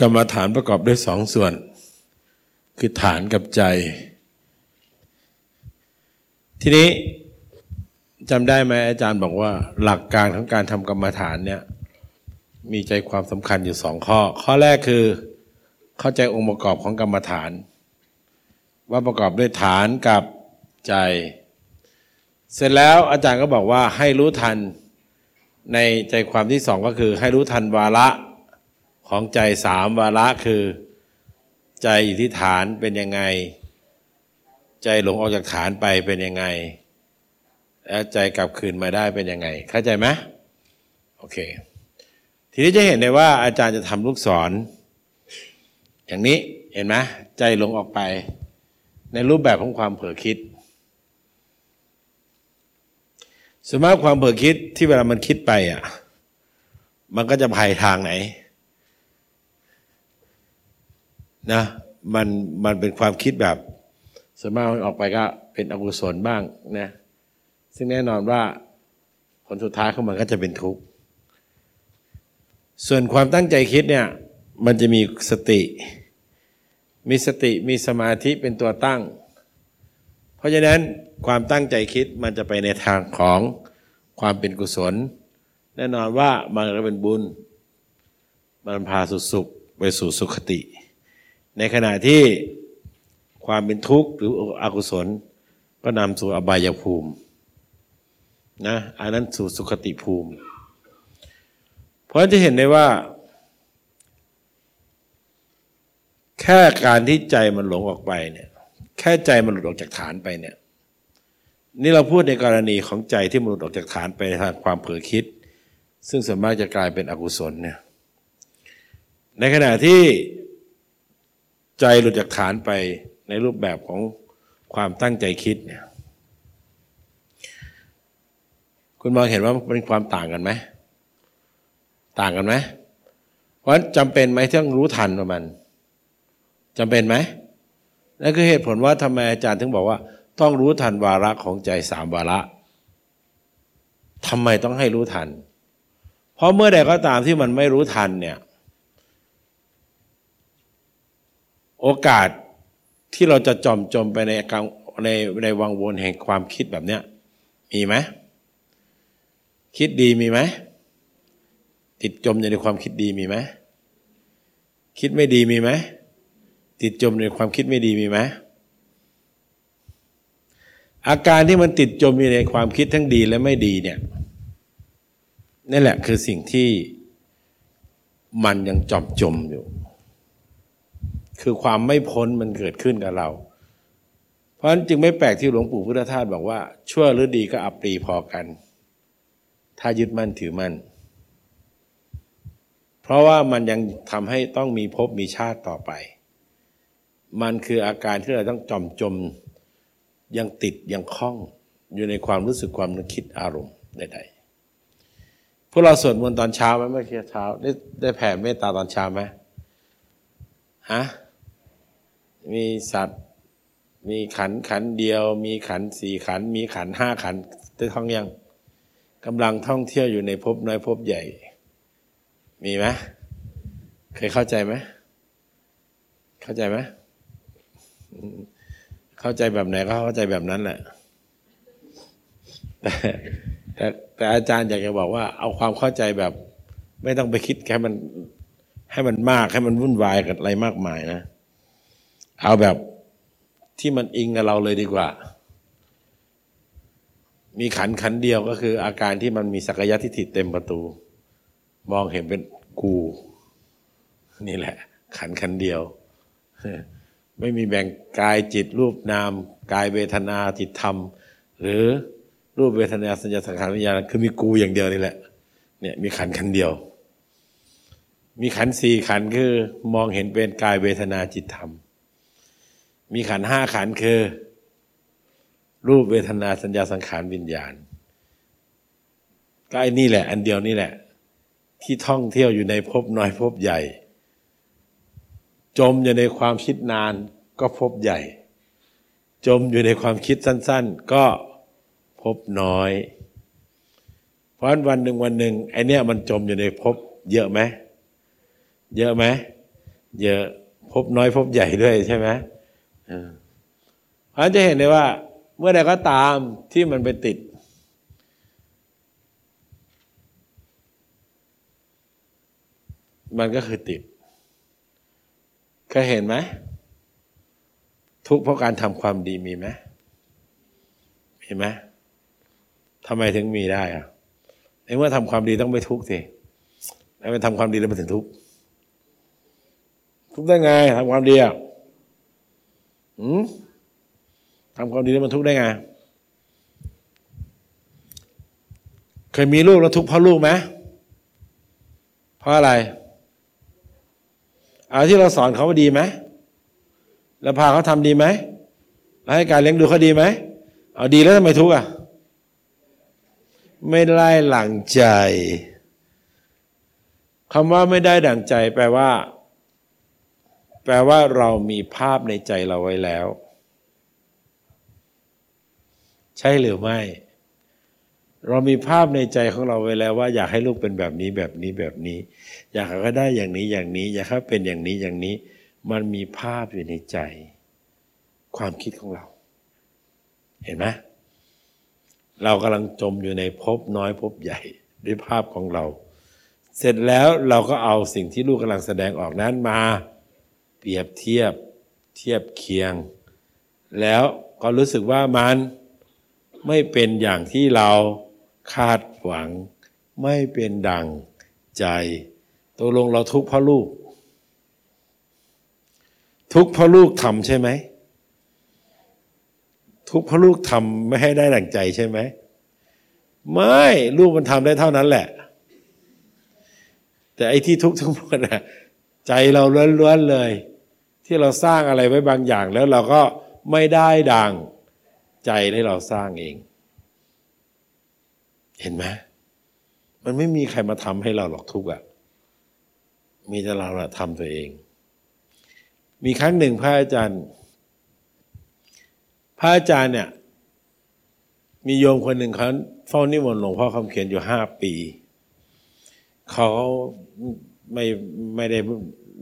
กรรมฐานประกอบด้วยสองส่วน คือฐานกับใจ ทีนี้จำได้ไหมอาจารย์บอกว่า หลักการของการทำกรรมฐานเนี่ย มีใจความสำคัญอยู่สองข้อ ข้อแรกคือเข้าใจองค์ประกอบของกรรมฐาน ว่าประกอบด้วยฐานกับใจ เสร็จแล้วอาจารย์ก็บอกว่าให้รู้ทันในใจความที่สองก็คือ ให้รู้ทันวาระ ของใจสามวาระคือ ใจอยู่ที่ฐานเป็นยังไง ใจหลงออกจากฐานไปเป็นยังไง แล้วใจกลับคืนมาได้เป็นยังไง เข้าใจไหมโอเค ทีนี้จะเห็นได้ว่าอาจารย์จะทำลูกศร อย่างนี้เห็นไหมใจหลงออกไป ในรูปแบบของความเผลอคิดสมมติความเผลอคิดที่เวลามันคิดไปอะ มันก็จะภัยทางไหน นะมันมันเป็นความคิดแบบสมมติมันออกไปก็เป็นอกุศลบ้างนะซึ่งแน่นอนว่าผลสุดท้ายของมันก็จะเป็นทุกข์ส่วนความตั้งใจคิดเนี่ยมันจะมีสติ มีสติมีสมาธิเป็นตัวตั้ง เพราะฉะนั้นความตั้งใจคิดมันจะไปในทางของความเป็นกุศล แน่นอนว่ามันก็เป็นบุญ มันพาสุสุขไปสู่สุขติ ในขณะที่ความเป็นทุกข์หรืออกุศล ก็นำสู่อบายภูมินะอันนั้นสู่สุขติภูมิ เพราะจะเห็นได้ว่า แค่การที่ใจมันหลงออกไปเนี่ย แค่ใจมันหลุดออกจากฐานไปเนี่ย นี่เราพูดในกรณีของใจที่มันหลุดออกจากฐานไปทางความเผลอคิด ซึ่งส่วนมากจะกลายเป็นอกุศลเนี่ย ในขณะที่ ใจหลุดจากฐานไปในรูปแบบของความตั้งใจคิดเนี่ย คุณมองเห็นว่าเป็นความต่างกันไหม ต่างกันไหม เพราะจำเป็นไหมที่ต้องรู้ทันมันจำเป็นไหมนั่นคือเหตุผลว่าทำไมอาจารย์ถึงบอกว่า ต้องรู้ทันวาระของใจสามวาระทำไมต้องให้รู้ทัน เพราะเมื่อใดก็ตามที่มันไม่รู้ทันเนี่ย โอกาสที่เราจะจอมจมไปในกลางในในวังวนแห่งความคิดแบบเนี้ยมีไหมคิดดีมีไหมติดจมอยู่ในความคิดดีมีไหมคิดไม่ดีมีไหมติดจมในความคิดไม่ดีมีไหมอาการที่มันติดจมอยู่ในความคิดทั้งดีและไม่ดีเนี่ยนี่แหละคือสิ่งที่มันยังจอมจมอยู่ คือความไม่พ้นมันเกิดขึ้นกับเรา เพราะฉะนั้นจึงไม่แปลกที่หลวงปู่พุทธทาสบอกว่า ชั่วหรือดีก็อับปรีพอกัน ถ้ายึดมั่นถือมั่น เพราะว่ามันยังทำให้ต้องมีภพมีชาติต่อไป มันคืออาการที่เราต้องจอมจมยังติดยังคล้องอยู่ในความรู้สึกความนึกคิดอารมณ์ใดๆ พวกเราสวดมนต์ตอนเช้าไหมเมื่อเช้าได้ได้แผ่เมตตาตอนเช้าไหมฮะ มีสัตว์ มีขันขันเดียว มีขันสี่ขัน มีขันห้าขันได้ท่องยังกำลังท่องเที่ยวอยู่ในภพน้อยภพใหญ่ มีไหมเคยเข้าใจไหมเข้าใจไหมเข้าใจแบบไหนก็เข้าใจแบบนั้นแหละแต่แต่แต่อาจารย์อยากจะบอกว่า เอาความเข้าใจแบบ ไม่ต้องไปคิดแค่มัน ให้มันมากให้มันวุ่นวายกับอะไรมากมายนะ เอาแบบที่มันอิงกับเราเลยดีกว่า มีขันขันเดียวก็คือ อาการที่มันมีสักยะทิฏฐิเต็มประตู มองเห็นเป็นกู นี่แหละ ขันขันเดียว ไม่มีแบ่งกายจิตรูปนาม กายเวทนาจิตธรรม หรือรูปเวทนาสัญญาสังขารวิญญาณคือมีกูอย่างเดียวนี่แหละ เนี่ยมีขันขันเดียว มีขันสี่ขันคือ มองเห็นเป็นกายเวทนาจิตธรรม มีขันห้าขันคือ รูปเวทนาสัญญาสังขารวิญญาณ ก็ไอ้นี่แหละ อันเดียวนี่แหละ ที่ท่องเที่ยวอยู่ในภพน้อยภพใหญ่ จมอยู่ในความคิดนานก็พบใหญ่ จมอยู่ในความคิดสั้น ๆ ก็พบน้อย เพราะวันหนึ่งวันหนึ่งไอเนี้ยมันจมอยู่ในพบเยอะไหมเยอะไหมเยอะพบน้อยพบใหญ่ด้วยใช่ไหม เพราะฉะนั้นจะเห็นได้ว่า เมื่อใดก็ตามที่มันไปติด มันก็คือติดเคยเห็นไหมทุกเพราะการทำความดีมีไหมมีไหมทำไมถึงมีได้อะในเมื่อทำความดีต้องไม่ทุกข์สิแล้วไปทำความดีแล้วมันถึงทุกข์ทุกได้ไงทำความดีอะ ทำความดีแล้วมันทุกข์ได้ไง เคยมีลูกแล้วทุกข์เพราะลูกไหมเพราะอะไร เอาที่เราสอนเขาว่าดีไหมแล้วพาเขาทำดีไหมแล้วให้การเลี้ยงดูเขาดีไหม เอาดีแล้วทำไมทุกข์อะ ไม่ได้หลังใจคำว่าไม่ได้ดั่งใจแปลว่า แปลว่าเรามีภาพในใจเราไว้แล้ว ใช่หรือไม่ เรามีภาพในใจของเราไว้แล้วว่า อยากให้ลูกเป็นแบบนี้แบบนี้แบบนี้ อยากให้เขาได้อย่างนี้อย่างนี้ อยากให้เป็นอย่างนี้อย่างนี้ มันมีภาพอยู่ในใจ ความคิดของเรา เห็นไหมเรากำลังจมอยู่ในภพน้อยภพใหญ่ด้วยภาพของเรา เสร็จแล้วเราก็เอาสิ่งที่ลูกกำลังแสดงออกนั้นมา เปรียบเทียบเทียบเคียง แล้วก็รู้สึกว่ามันไม่เป็นอย่างที่เราคาดหวัง ไม่เป็นดังใจตกลงเราทุกข์เพราะลูก ทุกข์เพราะลูกทำใช่ไหมทุกข์เพราะลูกทำไม่ให้ได้ดังใจใช่ไหมไม่ลูกมันทำได้เท่านั้นแหละ แต่ไอ้ที่ทุกข์ทั้งหมดอะใจเราล้วนๆเลย ที่เราสร้างอะไรไว้บางอย่าง แล้วเราก็ไม่ได้ดังใจที่เราสร้างเอง เห็นไหมมันไม่มีใครมาทำให้เราหรอกทุกข์อะมีแต่เราทำตัวเอง มีครั้งหนึ่งพระอาจารย์ พระอาจารย์เนี่ย มีโยมคนหนึ่งเขาเฝ้านิมนต์หลวงพ่อคำเขียนอยู่ห้าปี เขาไม่ไม่ได้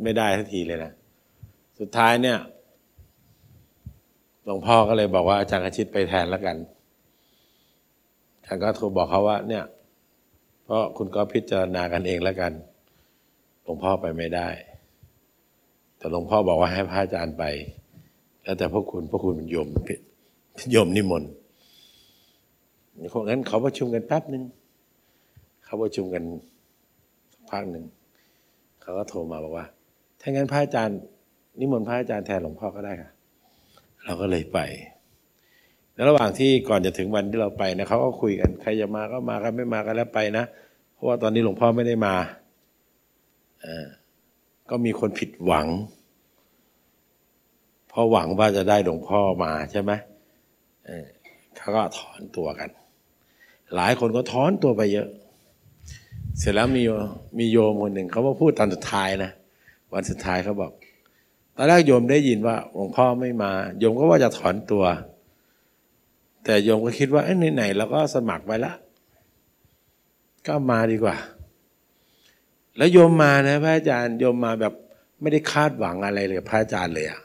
ไม่ได้ทันทีเลยนะ สุดท้ายเนี่ยหลวงพ่อก็เลยบอกว่าอาจารย์อาชิตไปแทนแล้วกันอาจารย์ก็โทรบอกเขาว่า เนี่ย เพราะคุณก็พิจารณากันเองแล้วกันหลวงพ่อไปไม่ได้ แต่หลวงพ่อบอกว่าให้พระอาจารย์ไป แล้วแต่พวกคุณพวกคุณเป็นโยมโยมนิมนต์เพราะงั้นเขาประชุมกันแป๊บหนึ่งเขาประชุมกันพักหนึ่งเขาก็โทรมาบอกว่า ถ้างั้นพระอาจารย์ นิมนต์พระอาจารย์แทนหลวงพ่อก็ได้ค่ะ เราก็เลยไปแล้วระหว่างที่ก่อนจะถึงวันที่เราไปนะเขาก็คุยกันใครจะมาก็มาใครไม่มาก็แล้วไปนะเพราะว่าตอนนี้หลวงพ่อไม่ได้มาอ่าก็มีคนผิดหวังเพราะหวังว่าจะได้หลวงพ่อมาใช่ไหมเขาก็ถอนตัวกัน หลายคนก็ถอนตัวไปเยอะ เสร็จแล้วมีมีโยมคนหนึ่งเขามาพูดตอนสุดท้ายนะ วันสุดท้ายเขาบอก ตอนแรกโยมได้ยินว่าหลวงพ่อไม่มา โยมก็ว่าจะถอนตัว แต่โยมก็คิดว่าไอ้ไหนๆเราก็สมัครไปละก็มาดีกว่า แล้วโยมมานะพระอาจารย์โยมมาแบบไม่ได้คาดหวังอะไรเลยพระอาจารย์เลยอะ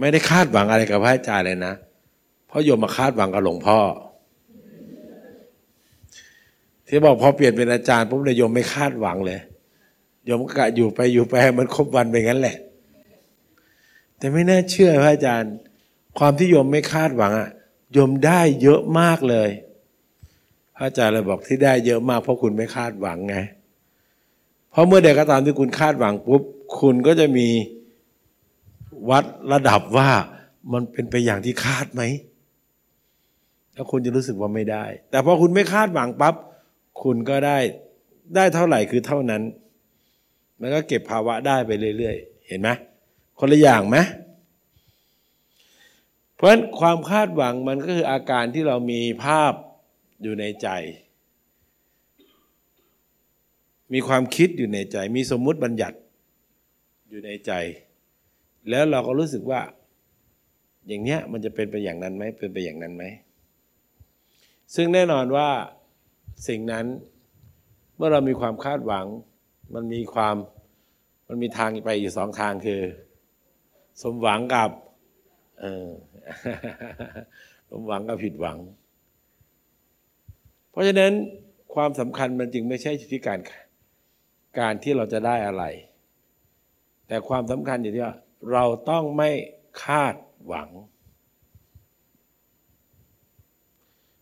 ไม่ได้คาดหวังอะไรกับพระอาจารย์เลยนะเพราะโยมมาคาดหวังกับหลวงพ่อ ที่บอกพอเปลี่ยนเป็นอาจารย์ปุ๊บเลยโยมไม่คาดหวังเลยโยมกะอยู่ไปอยู่ไปมันครบวันไปงั้นแหละ แต่ไม่น่าเชื่อพระอาจารย์ ความที่โยมไม่คาดหวังอะโยมได้เยอะมากเลย พระอาจารย์เลยบอกที่ได้เยอะมากเพราะคุณไม่คาดหวังไง เพราะเมื่อใดก็ตามที่คุณคาดหวังปุ๊บคุณก็จะมีวัดระดับว่ามันเป็นไปอย่างที่คาดไหม แล้วคุณจะรู้สึกว่าไม่ได้ แต่พอคุณไม่คาดหวังปับ๊บคุณก็ได้ได้เท่าไหร่คือเท่านั้น มันก็เก็บภาวะได้ไปเรื่อยๆ เห็นไหม คนละอย่างไหมเพราะฉะนั้นความคาดหวังมันก็คืออาการที่เรามีภาพอยู่ในใจ มีความคิดอยู่ในใจ มีสมมุติบัญญัติอยู่ในใจ แล้วเราก็รู้สึกว่า อย่างเนี้ยมันจะเป็นไปอย่างนั้นไหมเป็นไปอย่างนั้นไหมซึ่งแน่นอนว่าสิ่งนั้นเมื่อเรามีความคาดหวัง มันมีความมันมีทางไปอยู่สองทางคือ สมหวังกับเออสมหวังกับผิดหวัง เพราะฉะนั้นความสำคัญมันจึงไม่ใช่ที่การการที่เราจะได้อะไร แต่ความสำคัญอยู่ที่ว่า เราต้องไม่คาดหวัง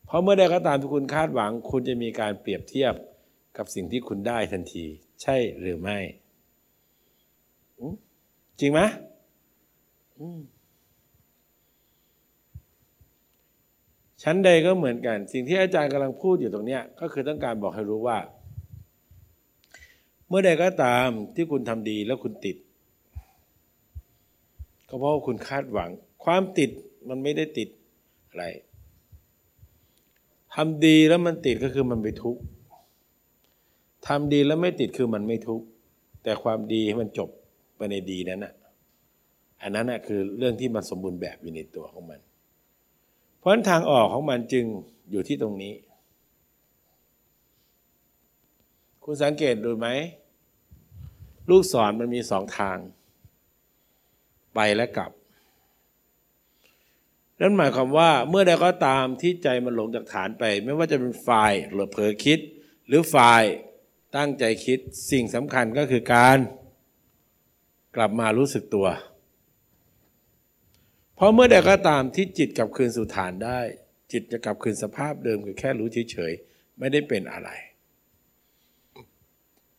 เพราะเมื่อใดก็ตามที่คุณคาดหวัง คุณจะมีการเปรียบเทียบกับสิ่งที่คุณได้ทันที ใช่หรือไม่ จริงไหม ชั้นใดก็เหมือนกัน สิ่งที่อาจารย์กำลังพูดอยู่ตรงนี้ก็คือต้องการบอกให้รู้ว่า เมื่อใดก็ตามที่คุณทำดีแล้วคุณติด ก็เพราะว่าคุณคาดหวัง ความติดมันไม่ได้ติดอะไรทำดีแล้วมันติดก็คือมันไปทุกข์ทำดีแล้วไม่ติดคือมันไม่ทุกข์แต่ความดีให้มันจบไปในดีนั้นน่ะ อันนั้นน่ะคือเรื่องที่มันสมบูรณ์แบบอยู่ในตัวของมัน เพราะฉะนั้นทางออกของมันจึงอยู่ที่ตรงนี้ คุณสังเกตดูไหม ลูกศรมันมีสองทาง ไปและกลับนั่นหมายความว่าเมื่อใดก็ตามที่ใจมันหลงจากฐานไป ไม่ว่าจะเป็นฝ่ายหรือเผลอคิด หรือฝ่ายตั้งใจคิดสิ่งสำคัญก็คือการ กลับมารู้สึกตัว เพราะเมื่อใดก็ตามที่จิตกลับคืนสู่ฐานได้ จิตจะกลับคืนสภาพเดิมคือแค่รู้เฉยๆไม่ได้เป็นอะไร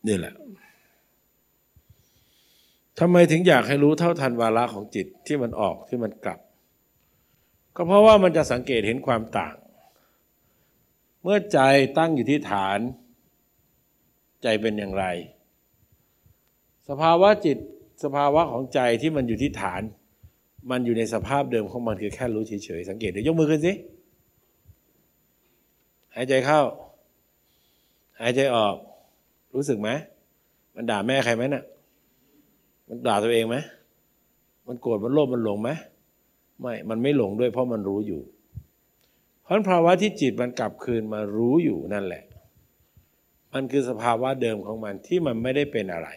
นี่แหละทำไมถึงอยากให้รู้เท่าทันวาระของจิตที่มันออกที่มันกลับ ก็เพราะว่ามันจะสังเกตเห็นความต่าง เมื่อใจตั้งอยู่ที่ฐาน ใจเป็นอย่างไร สภาวะจิตสภาวะของใจที่มันอยู่ที่ฐาน มันอยู่ในสภาพเดิมของมันคือแค่รู้เฉยๆสังเกตเดี๋ยวยกมือขึ้นสิหายใจเข้า หายใจออก รู้สึกไหมมันด่าแม่ใครไหมนะ่ะ มันด่าตัวเองไหมมันโกรธมันโลภมันหลงไหมไม่ มันไม่หลงด้วยเพราะมันรู้อยู่ เพราะภาวะที่จิตมันกลับคืนมารู้อยู่นั่นแหละ มันคือสภาวะเดิมของมันที่มันไม่ได้เป็นอะไร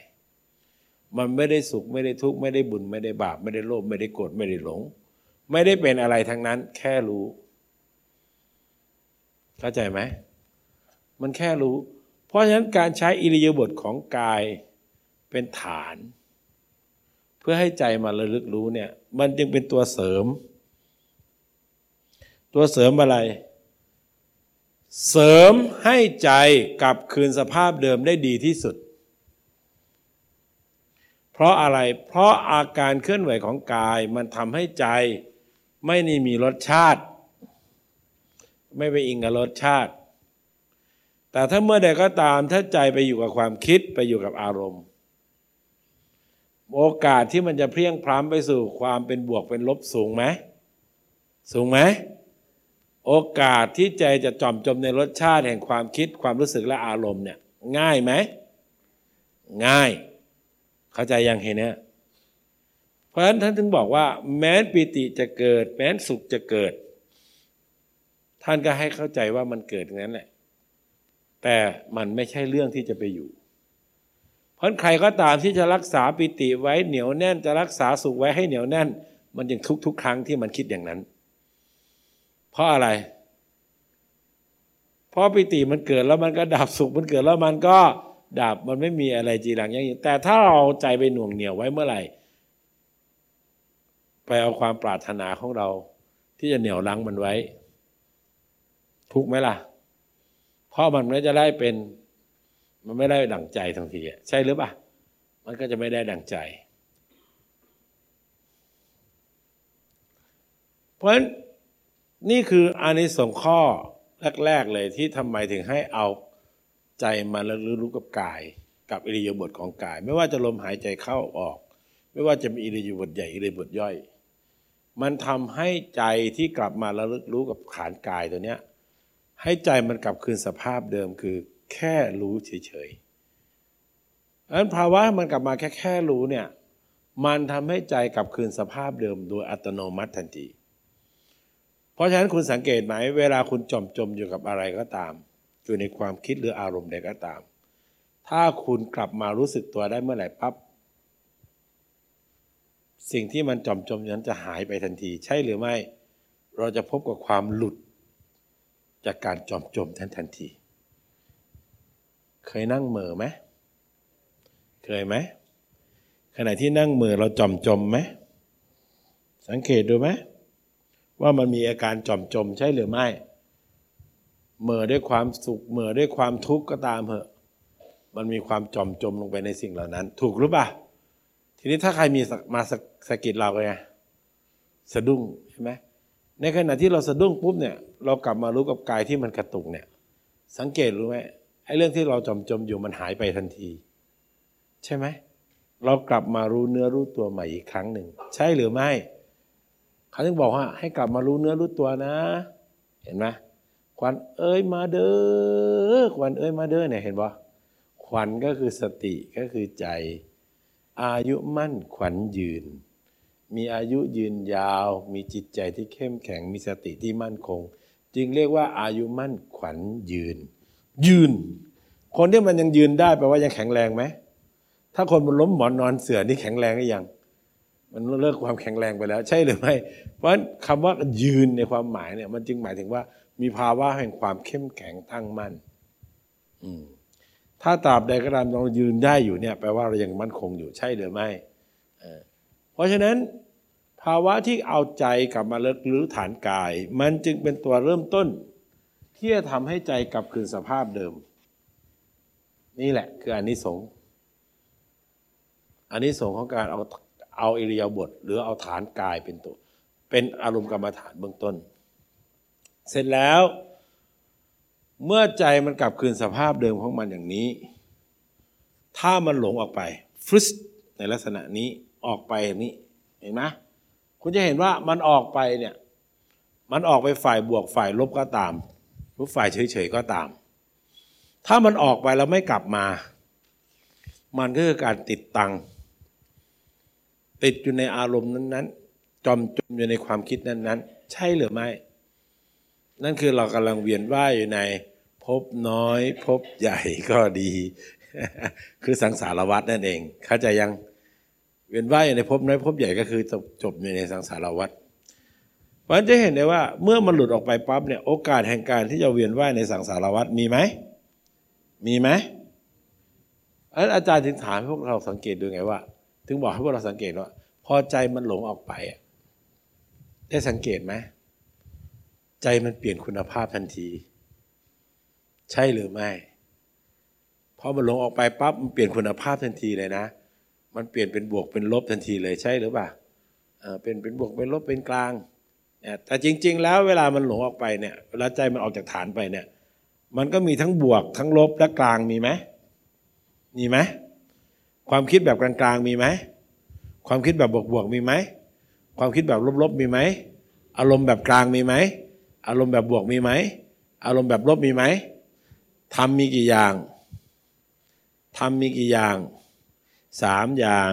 มันไม่ได้สุขไม่ได้ทุกข์ไม่ได้บุญไม่ได้บาป ไม่ได้โลภไม่ได้โกรธไม่ได้หลง ไม่ได้เป็นอะไรทั้งนั้น แค่รู้ เข้าใจไหมมันแค่รู้ เพราะฉะนั้นการใช้อิริยาบถของกายเป็นฐาน เพื่อให้ใจมาระลึกรู้เนี่ย มันจึงเป็นตัวเสริม ตัวเสริมอะไร เสริมให้ใจกลับคืนสภาพเดิมได้ดีที่สุด เพราะอะไร เพราะอาการเคลื่อนไหวของกายมันทำให้ใจไม่นี่มีรสชาติ ไม่ไปอิงกับรสชาติ แต่ถ้าเมื่อใดก็ตามถ้าใจไปอยู่กับความคิดไปอยู่กับอารมณ์ โอกาสที่มันจะเพี้ยงพล้ำไปสู่ความเป็นบวกเป็นลบสูงไหมสูงไหมโอกาสที่ใจจะจอมจมในรสชาติแห่งความคิดความรู้สึกและอารมณ์เนี่ยง่ายไหมง่าย เข้าใจยังเห็นเนี่ยเพราะฉะนั้นท่านถึงบอกว่า แม้ปิติจะเกิด แม้สุขจะเกิด ท่านก็ให้เข้าใจว่ามันเกิดอย่างนั้นแหละ แต่มันไม่ใช่เรื่องที่จะไปอยู่ เพราะใครก็ตามที่จะรักษาปิติไว้เหนียวแน่นจะรักษาสุขไว้ให้เหนียวแน่น มันยังทุกทุกครั้งที่มันคิดอย่างนั้น เพราะอะไร เพราะปิติมันเกิดแล้วมันก็ดับสุขมันเกิดแล้วมันก็ ดับมันไม่มีอะไรจีรังอย่างนี้แต่ถ้าเราใจไปหน่วงเหนี่ยวไว้เมื่อไหร่ ไปเอาความปรารถนาของเรา ที่จะเหนี่ยวลังมันไว้ ทุกไหมล่ะ เพราะมันไม่จะได้เป็น มันไม่ได้ดั่งใจทันทีใช่หรือเปล่ามันก็จะไม่ได้ดั่งใจ เพราะฉะนั้นนี่คืออานิสงส์ข้อแรก ๆ เลยที่ทำไมถึงให้เอา ใจมาแล้วรู้กับกาย กับอิริยาบถของกาย ไม่ว่าจะลมหายใจเข้าออก ไม่ว่าจะมีอิริยาบถใหญ่อิริยาบถย่อย มันทำให้ใจที่กลับมาแล้วรู้กับขานกายตัวเนี้ยให้ใจมันกลับคืนสภาพเดิมคือแค่รู้เฉยๆอันภาวะมันกลับมาแค่แค่รู้เนี่ยมันทำให้ใจกลับคืนสภาพเดิมโดยอัตโนมัติทันที เพราะฉะนั้นคุณสังเกตไหม เวลาคุณจมจมอยู่กับอะไรก็ตาม อยู่ในความคิดหรืออารมณ์ใดก็ตาม ถ้าคุณกลับมารู้สึกตัวได้เมื่อไหร่ปั๊บสิ่งที่มันจอมจมนั้นจะหายไปทันที ใช่หรือไม่ เราจะพบกับความหลุด จากการจอมจมทันทันที เคยนั่งเหม่อไหมเคยไหมขณะที่นั่งเหม่อเราจอมจมไหมสังเกตดูไหมว่ามันมีอาการจอมจมใช่หรือไม่ เหม่อด้วยความสุขเหม่อด้วยความทุกข์ก็ตามเหอะ มันมีความจอมจมลงไปในสิ่งเหล่านั้น ถูกหรือเปล่าทีนี้ถ้าใครมีมาสะกิดเราไงสะดุ้งใช่ไหมในขณะที่เราสะดุ้งปุ๊บเนี่ย เรากลับมารู้กับกายที่มันกระตุกเนี่ย สังเกตรู้ไหมไอ้เรื่องที่เราจมจมอยู่มันหายไปทันที ใช่ไหมเรากลับมารู้เนื้อรู้ตัวใหม่อีกครั้งหนึ่ง ใช่หรือไม่เขาถึงบอกว่า ให้กลับมารู้เนื้อรู้ตัวนะ เห็นไหม ควันเอ้ยมาเด้อควันเอ้ยมาเด้อเนี่ยเห็นปะควันก็คือสติก็คือใจ อายุมั่นขวัญยืน มีอายุยืนยาว มีจิตใจที่เข้มแข็งมีสติที่มั่นคง จึงเรียกว่าอายุมั่นขวัญยืน ยืน คนที่มันยังยืนได้แปลว่ายังแข็งแรงไหมถ้าคนมันล้มหมอนนอนเสือนี่แข็งแรงหรือยังมันเลิกความแข็งแรงไปแล้ว ใช่หรือไม่เพราะคำว่ายืนในความหมายเนี่ยมันจึงหมายถึงว่า มีภาวะแห่งความเข้มแข็งตั้งมั่นถ้าตราบใดก็ตามเรายืนได้อยู่เนี่ยแปลว่าเรายังมั่นคงอยู่ใช่หรือไม่ เพราะฉะนั้น ภาวะที่เอาใจกลับมาเลิกหรือฐานกาย มันจึงเป็นตัวเริ่มต้น ที่จะทำให้ใจกลับคืนสภาพเดิม นี่แหละ คืออันนี้สงอันนี้สงของการเอาเอาอิริยาบถหรือเอาฐานกายเป็นตัว เป็นอารมณ์กรรมฐานเบื้องต้น เสร็จแล้ว เมื่อใจมันกลับคืนสภาพเดิมของมันอย่างนี้ ถ้ามันหลงออกไปฟึสในลักษณะนี้ออกไปอย่างนี้เห็นไหมคุณจะเห็นว่ามันออกไปเนี่ย มันออกไปฝ่ายบวกฝ่ายลบก็ตามหรือฝ่ายเฉยๆก็ตาม ถ้ามันออกไปแล้วไม่กลับมา มันก็คือการติดตัง ติดอยู่ในอารมณ์นั้นๆจมจมอยู่ในความคิดนั้นๆ ใช่หรือไม่ นั่นคือเรากำลังเวียนว่ายอยู่ใน พบน้อย พบใหญ่ก็ดี คือสังสารวัฏนั่นเอง เข้าใจยังเวียนว่ายอยู่ในพบน้อยพบใหญ่ก็คือจบจบอยู่ในสังสารวัฏเพราะฉะนั้นจะเห็นได้ว่าเมื่อมันหลุดออกไปปั๊บเนี่ยโอกาสแห่งการที่จะเวียนว่ายในสังสารวัฏมีไหมมีไหมอาจารย์ถึงถามให้พวกเราสังเกตดูไงว่า ถึงบอกให้พวกเราสังเกตว่า พอใจมันหลงออกไปได้สังเกตไหม ใจมันเปลี่ยนคุณภาพทันที ใช่หรือไม่พอมันลงออกไปปั๊บมันเปลี่ยนคุณภาพทันทีเลยนะ มันเปลี่ยนเป็นบวกเป็นลบทันทีเลยใช่หรือเปล่าเป็นเป็นบวกเป็นลบเป็นกลางแต่จริง ๆ แล้วเวลามันหลงออกไปเนี่ยเวลาใจมันออกจากฐานไปเนี่ย มันก็มีทั้งบวกทั้งลบและกลางมีไหมมีไหมความคิดแบบกลางๆมีไหมความคิดแบบบวกๆมีไหมความคิดแบบลบๆมีไหมอารมณ์แบบกลางมีไหม อารมณ์แบบบวกมีไหม อารมณ์แบบลบมีไหมทำมีกี่อย่างทำมีกี่อย่างสามอย่าง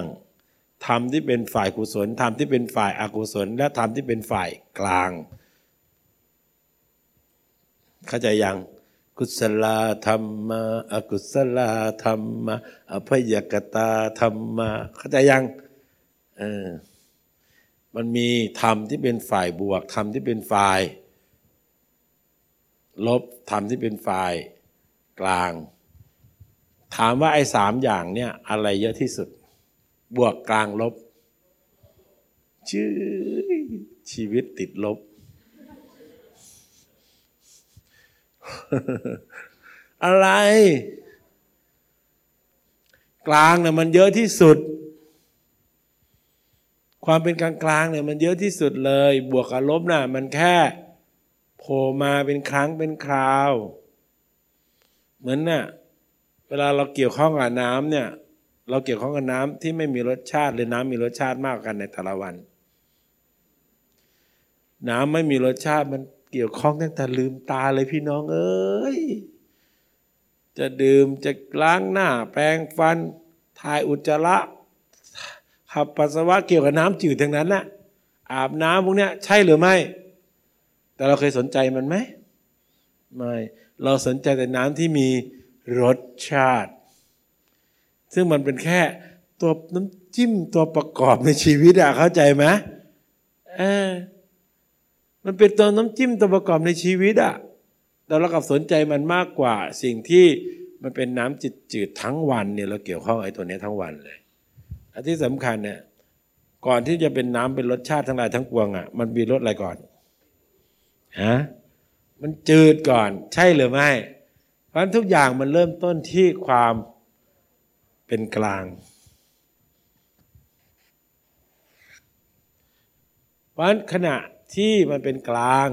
ทำที่เป็นฝ่ายกุศลทำที่เป็นฝ่ายอากุศล และทำที่เป็นฝ่ายกลาง เข้าใจยังกุศลธรรมะอกุศลธรรมะอภยกตาธรรมะเข้าใจยังเออมันมีธรรมที่เป็นฝ่ายบวกธรรมที่เป็นฝ่าย ลบธรรมที่เป็นฝ่ายกลาง ถามว่าไอ้สามอย่างเนี่ยอะไรเยอะที่สุด บวกกลางลบ ชื่อชีวิตติดลบ อะไร กลางเนี่ยมันเยอะที่สุด ความเป็นกลางกลางเนี่ยมันเยอะที่สุดเลย บวกกับลบน่ะ มันแค่ โผล่มาเป็นครั้งเป็นคราว เหมือนน่ะเวลาเราเกี่ยวข้องกับน้ำเนี่ย เราเกี่ยวข้องกับน้ำที่ไม่มีรสชาติหรือน้ำมีรสชาติมากกันในแต่ละวัน น้ำไม่มีรสชาติมันเกี่ยวข้องตั้งแต่ลืมตาเลยพี่น้องเอ้ยจะดื่มจะล้างหน้า แปรงฟันถ่ายอุจจาระขับปัสสาวะเกี่ยวกับน้ำจืดทั้งนั้นนะอาบน้ำพวกเนี้ยใช่หรือไม่ แต่เราเคยสนใจมันไหมไม่ เราสนใจแต่น้ำที่มีรสชาติ ซึ่งมันเป็นแค่ตัวน้ำจิ้มตัวประกอบในชีวิตอะเข้าใจไหมเออมันเป็นตัวน้ำจิ้มตัวประกอบในชีวิตอะแต่เรากับสนใจมันมากกว่า สิ่งที่มันเป็นน้ำจืดๆทั้งวันเนี่ยเราเกี่ยวข้องไอ้ตัวนี้ทั้งวันเลยอันที่สำคัญเนี่ยก่อนที่จะเป็นน้ำเป็นรสชาติทั้งหลายทั้งปวงอะ่ะมันมีรสอะไรก่อน ฮะมันจืดก่อนใช่หรือไม่ เพราะทุกอย่างมันเริ่มต้นที่ความเป็นกลาง เพราะขณะที่มันเป็นกลาง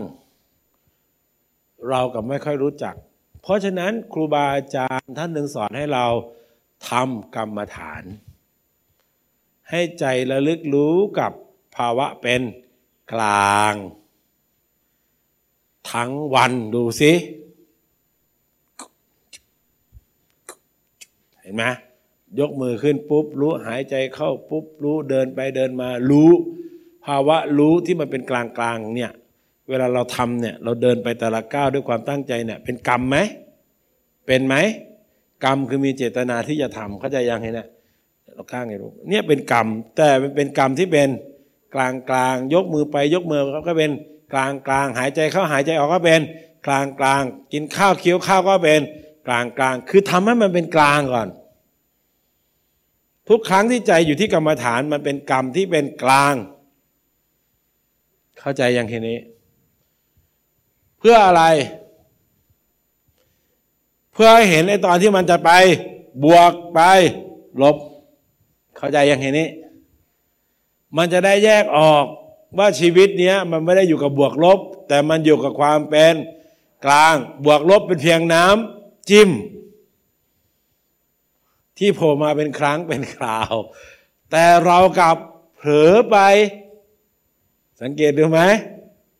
เรากับไม่ค่อยรู้จัก เพราะฉะนั้นครูบาอาจารย์ท่านหนึ่งสอนให้เราทำกรรมฐาน ให้ใจระลึกรู้กับภาวะเป็นกลาง ทั้งวันดูสิเห็นไหมยกมือขึ้นปุ๊บ รู้หายใจเข้าปุ๊บ รู้เดินไปเดินมารู้ ภาวะรู้ที่มันเป็นกลางกลางเนี่ย เวลาเราทำเนี่ยเราเดินไปแต่ละก้าวด้วยความตั้งใจเนี่ย เป็นกรรมไหมเป็นไหมกรรมคือมีเจตนาที่จะทำเข้าใจยังไงเนี่ยเราข้างไงลูกเนี่ยเป็นกรรม แต่มันเป็นกรรมที่เป็นกลางกลางยกมือไปยกมือก็เป็น กลางกลางหายใจเข้าหายใจออกก็เป็น กลางกลางกินข้าวเคี้ยวข้าวก็เป็น กลางกลางคือทำให้มันเป็นกลางก่อน ทุกครั้งที่ใจอยู่ที่กรรมฐานมันเป็นกรรมที่เป็นกลาง เข้าใจยังทีนี้ เพื่ออะไร เพื่อให้เห็นในตอนที่มันจะไป บวกไป ลบ เข้าใจยังทีนี้ มันจะได้แยกออก ว่าชีวิตเนี้ยมันไม่ได้อยู่กับบวกลบ แต่มันอยู่กับความเป็นกลางบวกลบเป็นเพียงน้ำจิ้ม ที่โผล่มาเป็นครั้งเป็นคราว แต่เรากับเผลอไป สังเกตดูไหม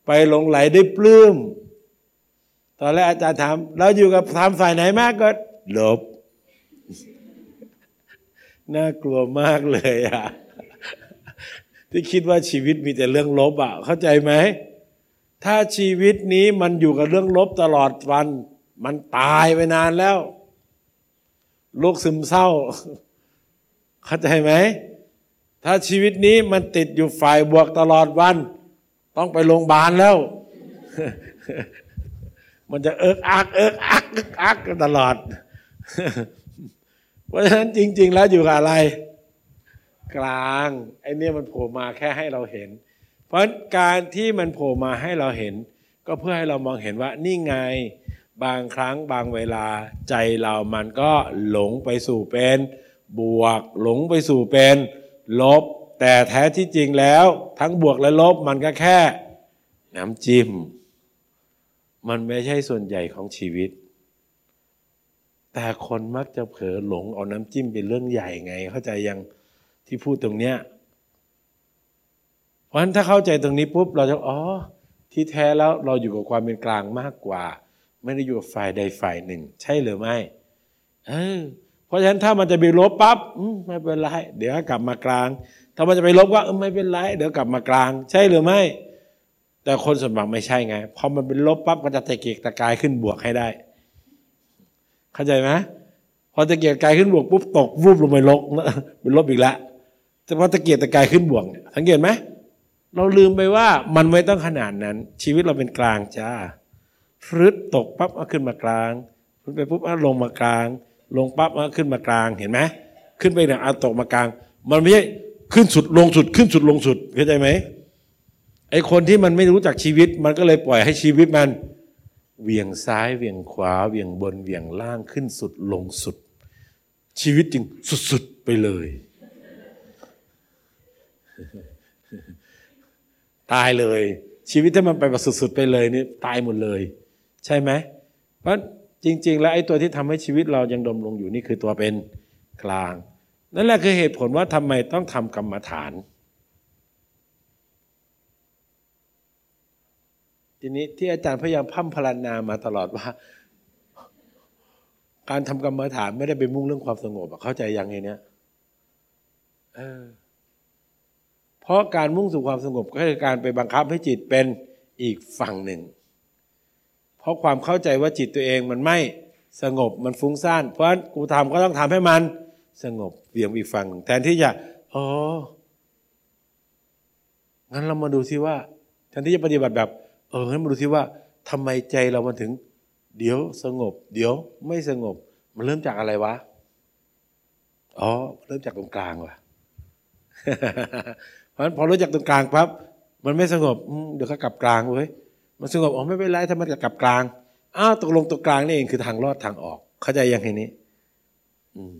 ไปหลงไหลได้ปลื้มตอนแรกอาจารย์ถามเราอยู่กับทำฝ่ายไหนมากก็ลบ น่ากลัวมากเลยอะ ที่คิดว่าชีวิตมีแต่เรื่องลบอะเข้าใจไหม ถ้าชีวิตนี้มันอยู่กับเรื่องลบตลอดวัน มันตายไปนานแล้วโรคซึมเศร้า เข้าใจไหม ถ้าชีวิตนี้มันติดอยู่ฝ่ายบวกตลอดวัน ต้องไปโรงพยาบาลแล้ว มันจะเอิกอัก เอิกอักเอิกอักกันตลอด เพราะฉะนั้นจริง ๆ แล้วอยู่กับอะไร กลางไอ้นี่มันโผล่มาแค่ให้เราเห็น เพราะการที่มันโผล่มาให้เราเห็น ก็เพื่อให้เรามองเห็นว่านี่ไงบางครั้งบางเวลาใจเรามันก็หลงไปสู่เป็น บวก หลงไปสู่เป็น ลบ แต่แท้ที่จริงแล้ว ทั้งบวกและลบมันก็แค่ น้ำจิ้ม มันไม่ใช่ส่วนใหญ่ของชีวิต แต่คนมักจะเผลอหลงเอาน้ำจิ้มเป็นเรื่องใหญ่ไง เข้าใจยัง ที่พูดตรงเนี้ยเพราะฉะนั้นถ้าเข้าใจตรงนี้ปุ๊บเราจะอ๋อที่แท้แล้วเราอยู่กับความเป็นกลางมากกว่า ไม่ได้อยู่ฝ่ายใดฝ่ายหนึ่ง ใช่หรือไม่เออเพราะฉะนั้นถ้ามันจะไปลบปั๊บไม่เป็นไรเดี๋ยวกลับมากลาง ถ้ามันจะไปลบก็ไม่เป็นไรเดี๋ยวกลับมากลาง ใช่หรือไม่ แต่คนส่วนมากไม่ใช่ไงพอมันเป็นลบปั๊บก็จะตะเกียกตะกายขึ้นบวกให้ได้ เข้าใจไหมพอตะเกียกตะกายขึ้นบวกปุ๊บตกวูบลงไปลบเป็นลบอีกแล้ว แต่พอตะเกียกตะกายขึ้นบ่วกสังเกตไหมเราลืมไปว่ามันไม่ต้องขนาดนั้น ชีวิตเราเป็นกลางจ้าฟึดตกปั๊บเอาขึ้นมากลางฟึดไปปุ๊บเอาลงมากลาง ลงปั๊บเอาขึ้นมากลางเห็นไหมขึ้นไปเนี่ยเอาตกมากลาง มันไม่ใช่ขึ้นสุดลงสุดขึ้นสุดลงสุดเข้าใจไหมไอคนที่มันไม่รู้จักชีวิต มันก็เลยปล่อยให้ชีวิตมันเวียงซ้ายเวียงขวาเวียงบนเวียงล่างขึ้นสุดลงสุด ชีวิตจึงสุดๆไปเลย ตายเลย ชีวิตถ้ามันไปแบบสุดๆไปเลยนี่ตายหมดเลย ใช่ไหมเพราะจริง ๆ แล้วไอ้ตัวที่ทำให้ชีวิตเรายังดมลงอยู่นี่คือตัวเป็นกลาง นั่นแหละคือเหตุผลว่าทำไมต้องทำกรรมฐาน ทีนี้ที่อาจารย์พยายามพัฒพลานามาตลอดว่า การทำกรรมฐานไม่ได้ไปมุ่งเรื่องความสงบเข้าใจยังไงเนี้ยเออ เพราะการมุ่งสู่ความสงบก็คือการไปบังคับให้จิตเป็นอีกฝั่งหนึ่ง เพราะความเข้าใจว่าจิตตัวเองมันไม่สงบมันฟุ้งซ่าน เพราะฉะนั้นกูทำก็ต้องทำให้มันสงบเบี่ยงอีกฝั่งแทนที่จะอ๋องั้นเรามาดูซิว่าแทนที่จะปฏิบัติแบบ เอองั้นมาดูซิว่าทำไมใจเรามาถึง เดี๋ยวสงบ เดี๋ยวไม่สงบ มันเริ่มจากอะไรวะอ๋อเริ่มจากตรงกลางว่ะ เพราะฉะนั้นพอรู้จักตรงกลางปั๊บมันไม่สงบเดี๋ยวก็กลับกลางเว้ยมันสงบอ๋อไม่เป็นไรถ้ามันจะกลับกลางอ้าวตกลงตรงกลางนี่เองคือทางรอดทางออก เข้าใจยังไงนี้ อืม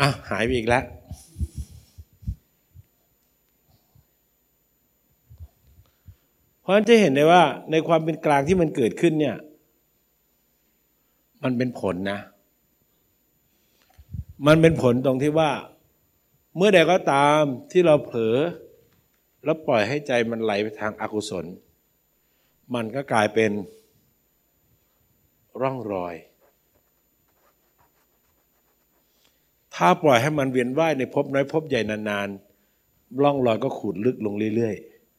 อะหายไปอีกแล้วเพราะฉะนั้นจะเห็นได้ว่าในความเป็นกลางที่มันเกิดขึ้นเนี่ย มันเป็นผลนะ มันเป็นผลตรงที่ว่า เมื่อใดก็ตามที่เราเผลอ แล้วปล่อยให้ใจมันไหลไปทางอากุศล มันก็กลายเป็นร่องรอย ถ้าปล่อยให้มันเวียนว่ายในภพน้อยภพใหญ่นานๆ ร่องรอยก็ขูดลึกลงเรื่อย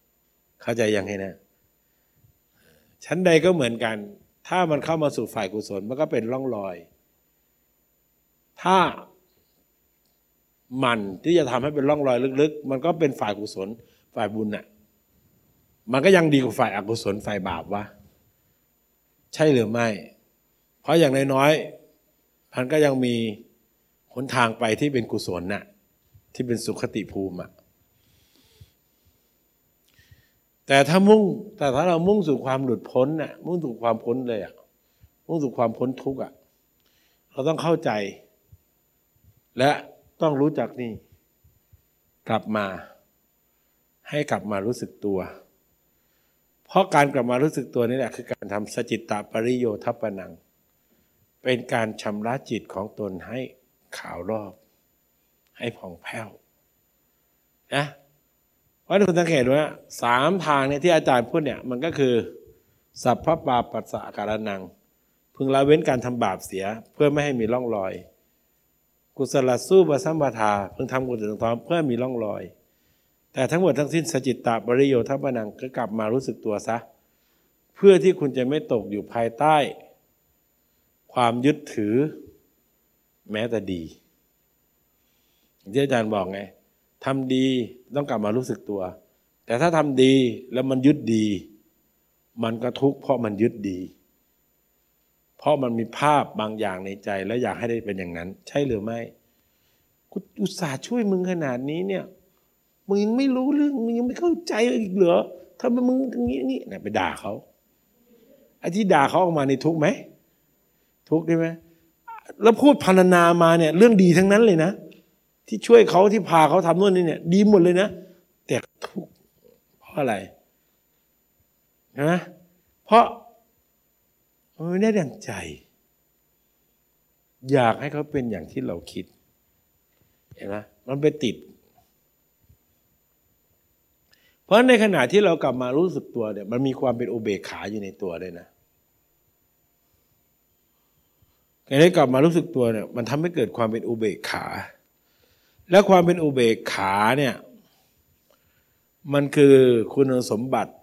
ๆ เข้าใจยังไงนะชั้นใดก็เหมือนกัน ถ้ามันเข้ามาสู่ฝ่ายกุศลมันก็เป็นร่องรอย ถ้า มันที่จะทำให้เป็นร่องรอยลึกๆ มันก็เป็นฝ่ายกุศลฝ่ายบุญน่ะมันก็ยังดีกว่าฝ่ายอกุศลฝ่ายบาปวะใช่หรือไม่ เพราะอย่างน้อยๆมันก็ยังมีหนทางไปที่เป็นกุศลน่ะที่เป็นสุขติภูมิอะแต่ถ้ามุ่งแต่ถ้าเรามุ่งสู่ความหลุดพ้นน่ะมุ่งสู่ความพ้นเลยอะมุ่งสู่ความพ้นทุกข์อะเราต้องเข้าใจ และ ต้องรู้จักนี่ กลับมา ให้กลับมารู้สึกตัว เพราะการกลับมารู้สึกตัวนี่แหละคือการทำสจิตตปริโยทัปนัง เป็นการชำระจิตของตนให้ขาวรอบ ให้ผ่องแผ้วนะเพราะคุณสังเกตว่าสามทางเนี่ยที่อาจารย์พูดเนี่ยมันก็คือสัพพปาปัสสะการนัง พึงละเว้นการทำบาปเสียเพื่อไม่ให้มีร่องรอย กุศลสู้ปสัมปทาเพึงทำกุศลทองเพื่อมีร่องรอย แต่ทั้งหมดทั้งสิ้นสจิตตบริโยทัพนังก็กลับมารู้สึกตัวซะ เพื่อที่คุณจะไม่ตกอยู่ภายใต้ ความยึดถือแม้แต่ดีที่อาจารย์บอกไงทำดีต้องกลับมารู้สึกตัว แต่ถ้าทำดีแล้วมันยึดดี มันก็ทุกข์เพราะมันยึดดี เพราะมันมีภาพบางอย่างในใจ แล้วอยากให้ได้เป็นอย่างนั้น ใช่หรือไม่กูอุตส่าห์ช่วยมึงขนาดนี้เนี่ยมึงยังไม่รู้เรื่องมึงยังไม่เข้าใจอีกเหรอทำไมมึงอย่างนี้นี่ไปด่าเขาไอ้ที่ด่าเขาออกมาในทุกไหมทุกใช่ไหมแล้วพูดพรรณนามาเนี่ย เรื่องดีทั้งนั้นเลยนะที่ช่วยเขาที่พาเขาทำนู่นนี่เนี่ย ดีหมดเลยนะแต่ทุกเพราะอะไรนะเพราะ มันไม่ได้ดังใจ อยากให้เขาเป็นอย่างที่เราคิด เห็นไหมมันไปติด เพราะในขณะที่เรากลับมารู้สึกตัวเนี่ย มันมีความเป็นโอเบขาอยู่ในตัวเลยนะการได้กลับมารู้สึกตัวเนี่ย มันทำให้เกิดความเป็นอุเบกขา และความเป็นอุเบกขาเนี่ย มันคือคุณสมบัติ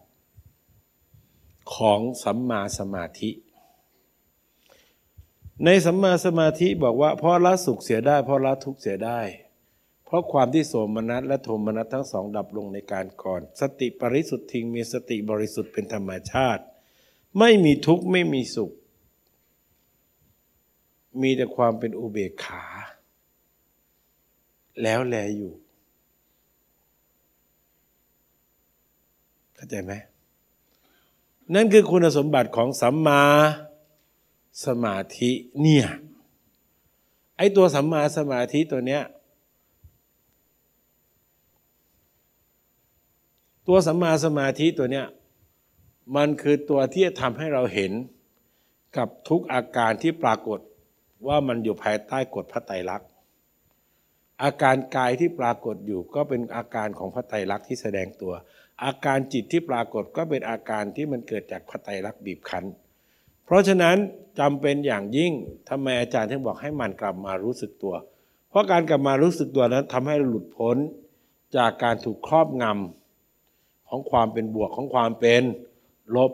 ของสัมมาสมาธิ ในสัมมาสมาธิบอกว่าเพราะละสุขเสียได้เพราะละทุกข์เสียได้ เพราะความที่โสมนัสและโทมนัสทั้งสองดับลงในการก่อน สติปริสุทธิ์ทิงมีสติบริสุทธิ์เป็นธรรมชาติ ไม่มีทุกข์ไม่มีสุข มีแต่ความเป็นอุเบกขา แล้วแลอยู่ เข้าใจไหมนั่นคือคุณสมบัติของสัมมา สมาธิเนี่ยไอตัวสัมมาสมาธิตัวเนี้ยตัวสัมมาสมาธิตัวเนี้ยมันคือตัวที่จะทำให้เราเห็นกับทุกอาการที่ปรากฏว่ามันอยู่ภายใต้กฎพระไตรลักษณ์อาการกายที่ปรากฏอยู่ก็เป็นอาการของพระไตรลักษณ์ที่แสดงตัว อาการจิตที่ปรากฏก็เป็นอาการที่มันเกิดจากพระไตรลักษณ์บีบคั้น เพราะฉะนั้นจำเป็นอย่างยิ่งทำไมอาจารย์ถึงบอกให้มันกลับมารู้สึกตัว เพราะการกลับมารู้สึกตัวนั้นทำให้หลุดพ้นจากการถูกครอบงำของความเป็นบวกของความเป็นลบ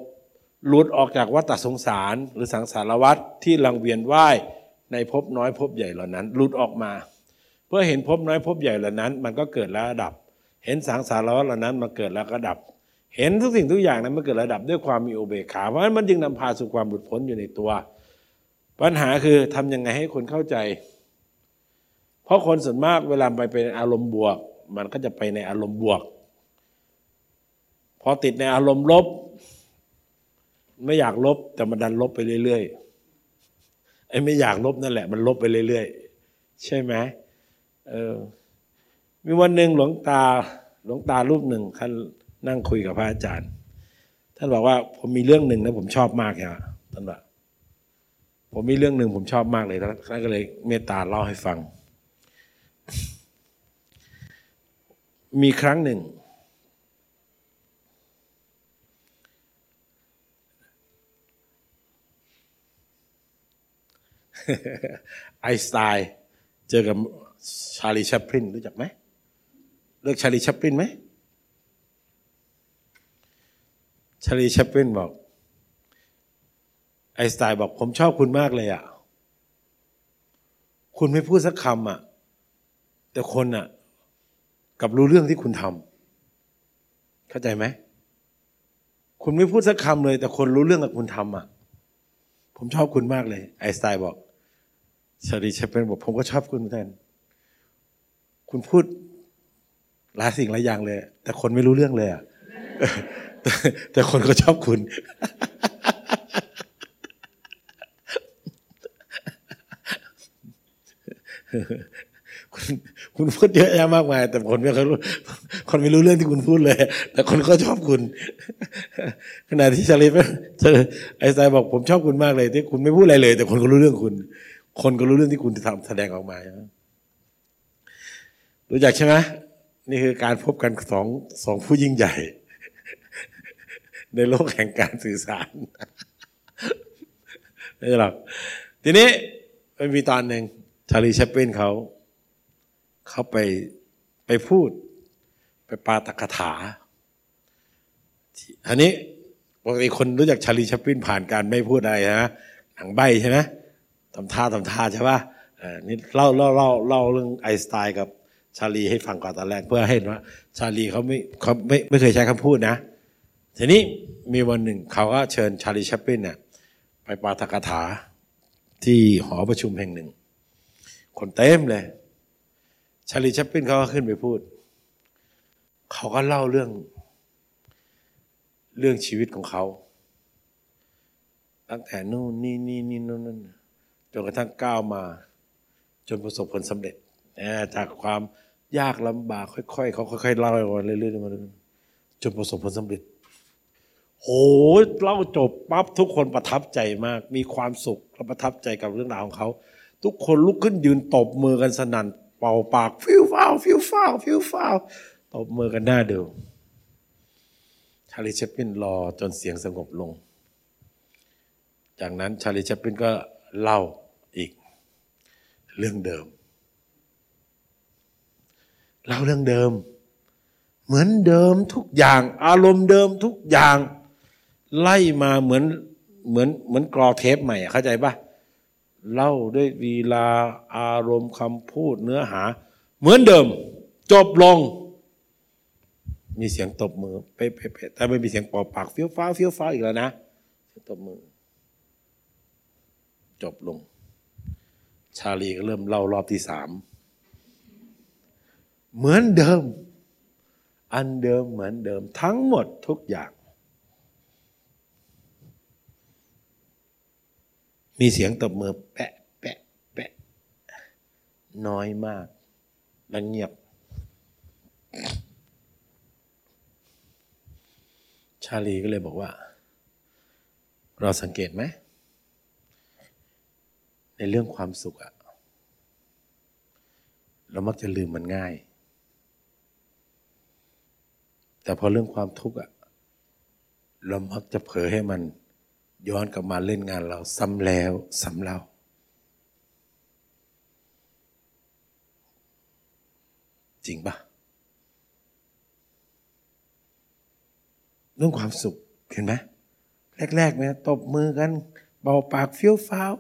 หลุดออกจากวัฏสงสารหรือสังสารวัฏที่ลังเวียนว่ายในภพน้อยภพใหญ่เหล่านั้น หลุดออกมา เพื่อเห็นภพน้อยภพใหญ่เหล่านั้น มันก็เกิดแล้วดับ เห็นสังสารวัฏเหล่านั้นมันเกิดแล้วก็ดับ เห็นทุกสิ่งทุกอย่างนั้นมันเกิดระดับด้วยความมีโอเบคาเพราะฉะนั้นมันจึงนำพาสู่ความหลุดพ้นอยู่ในตัว ปัญหาคือทำยังไงให้คนเข้าใจ เพราะคนส่วนมากเวลาไปเป็นอารมณ์บวก มันก็จะไปในอารมณ์บวก พอติดในอารมณ์ลบ ไม่อยากลบแต่มันดันลบไปเรื่อยๆไอ้ไม่อยากลบนั่นแหละ มันลบไปเรื่อยๆใช่ไหมเออมีวันหนึ่งหลวงตาหลวงตารูปหนึ่งท่าน นั่งคุยกับพระอาจารย์ ท่านบอกว่าผมมีเรื่องหนึ่งนะผมชอบมากครับท่านบอกผมมีเรื่องหนึ่งผมชอบมากเลยท่านก็เลยเมตตาเล่าให้ฟัง มีครั้งหนึ่ง ไอสไตน์เจอกับชาลีชัปลินรู้จักไหมเลือกชาลีชัปลินไหม ชาลีชัปลินบอก ไอสไตน์บอกผมชอบคุณมากเลยอะ่ะ คุณไม่พูดสักคำอะ่ะ แต่คนอะ่ะกับรู้เรื่องที่คุณทำเข้าใจไหม คุณไม่พูดสักคำเลย แต่คนรู้เรื่องกับคุณทำอะ ผมชอบคุณมากเลย ไอสไตน์บอกชาลีชัปลินบอกผมก็ชอบคุณเหมือนกัน คุณพูดหลายสิ่งหลายอย่างเลย แต่คนไม่รู้เรื่องเลยอะแต่คนก็ชอบคุณ คุณคุณพูดเยอะแยะมากมาย แต่คนไม่เคยรู้คนไม่รู้เรื่องที่คุณพูดเลย แต่คนก็ชอบคุณ ขณะที่ชาลีไอสไตน์บอกผมชอบคุณมากเลยที่คุณไม่พูดอะไรเลย แต่คนก็รู้เรื่องคุณ คนก็รู้เรื่องที่คุณทำแสดงออกมารู้จักใช่ไหมนี่คือการพบกันสองสองผู้ยิ่งใหญ่ ในโลกแห่งการสื่อสารไม่ใช่หรอกทีนี้มันมีตอนหนึ่งชาลีแชปปินเขา เขาไปไปพูด ไปปาตกถาอันนี้ปกติคนรู้จักชาลีแชปปินผ่านการไม่พูดอะไรนะหนังใบใช่ไหมทำท่าทำท่าใช่ป่ะนี่เล่าเล่าเล่าเล่าเรื่องไอสไตล์กับชาลีให้ฟังก่อนตอนแรกเพื่อให้เห็นว่า ชาลีเขาไม่เขาไม่ไม่เคยใช้คำพูดนะ ทีนี้มีวันหนึ่งเขาก็เชิญชาลีชัปปินเนี่ยไปปาฐกถาที่หอประชุมแห่งหนึ่ง คนเต็มเลย ชาลีชัปปินเขาก็ขึ้นไปพูด เขาก็เล่าเรื่อง เรื่องชีวิตของเขา ตั้งแต่นู่นนี่นี่นี่นู่นนั่นจนกระทั่งก้าวมา จนประสบผลสำเร็จจากความยากลำบากค่อยๆเขาค่อยๆเล่ามาเรื่อยๆมาจนประสบผลสำเร็จ โหเล่าจบปั๊บทุกคนประทับใจมาก มีความสุขและประทับใจกับเรื่องราวของเขา ทุกคนลุกขึ้นยืนตบมือกันสนั่น เป่าปากฟิวฟ้าวฟิวฟ้าวฟิวฟ้าวตบมือกันหน้าเดียวชาลีเชปปินรอจนเสียงสงบลง จากนั้นชาลีเชปปินก็เล่าอีก เรื่องเดิมเล่าเรื่องเดิม เหมือนเดิมทุกอย่าง อารมณ์เดิมทุกอย่าง ไล่มาเหมือนเหมือนเหมือนกรอเทปใหม่เข้าใจปะเล่าด้วยวีลาอารมณ์คำพูดเนื้อหา เหมือนเดิม จบลง มีเสียงตบมือเป๊ะๆแต่ไม่มีเสียงปอบปากเฟี้ยวฟ้าเฟี้ยวฟ้าอีกแล้วนะตบมือ จบลง ชาลีก็เริ่มเล่ารอบที่สามเหมือนเดิม อันเดิมเหมือนเดิมทั้งหมดทุกอย่าง มีเสียงตบมือแปะแปะแปะน้อยมากและเงียบ ชาลีก็เลยบอกว่า เราสังเกตไหม ในเรื่องความสุขอะเรามักจะลืมมันง่าย แต่พอเรื่องความทุกข์อะเรามักจะเผลอให้มัน ย้อนกลับมาเล่นงานเราซ้ำแล้วซ้ำเล่าจริงปะเรื่องความสุขเห็นไหมแรกๆเนี่ยตบมือกันเบาปากเฟี้ยวฟ้าว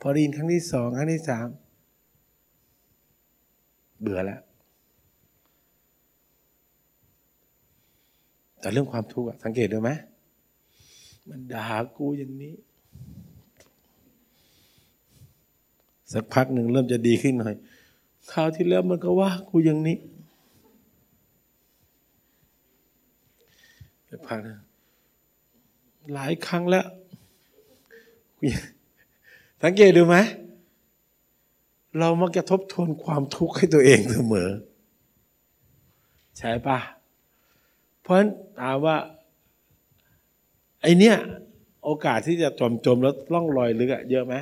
พอดีนครั้งที่สองครั้งที่สามเบื่อแล้ว แต่เรื่องความทุกข์สังเกตดูไหม มันด่ากูอย่างนี้ สักพักหนึ่งเริ่มจะดีขึ้นหน่อยคราวที่แล้วมันก็ว่ากูอย่างนี้สักพักนึงหลายครั้งแล้วสังเกตดูไหมเรามักจะทบทวนความทุกข์ให้ตัวเองเสมอ ใช่ปะเพราะฉะนั้นถามว่า ไอเนี้ยโอกาสที่จะจมจมแล้วล่องลอยลึกอะเยอะไหม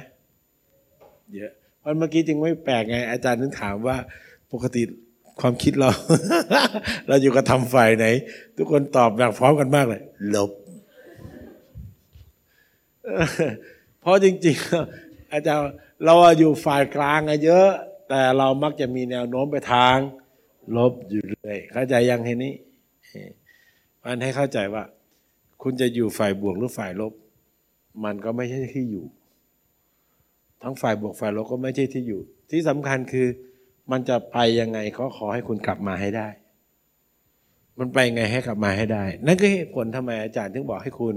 เยอะเพราะเมื่อกี้จึงไม่แปลกไง อาจารย์นึกถามว่าปกติความคิดเรา เราอยู่กับทำฝ่ายไหน ทุกคนตอบแบบพร้อมกันมากเลย ลบ เพราะจริง ๆ อาจารย์เราอยู่ฝ่ายกลางอะเยอะ แต่เรามักจะมีแนวโน้มไปทาง ลบอยู่เรื่อยเข้าใจยังเห็นนี้มันให้เข้าใจว่า คุณจะอยู่ฝ่ายบวกหรือฝ่ายลบ มันก็ไม่ใช่ที่อยู่ ทั้งฝ่ายบวกฝ่ายลบก็ไม่ใช่ที่อยู่ ที่สำคัญคือมันจะไปยังไงเขาขอให้คุณกลับมาให้ได้ มันไปไงให้กลับมาให้ได้ นั่นก็เหตุผลทำไมอาจารย์ถึงบอกให้คุณ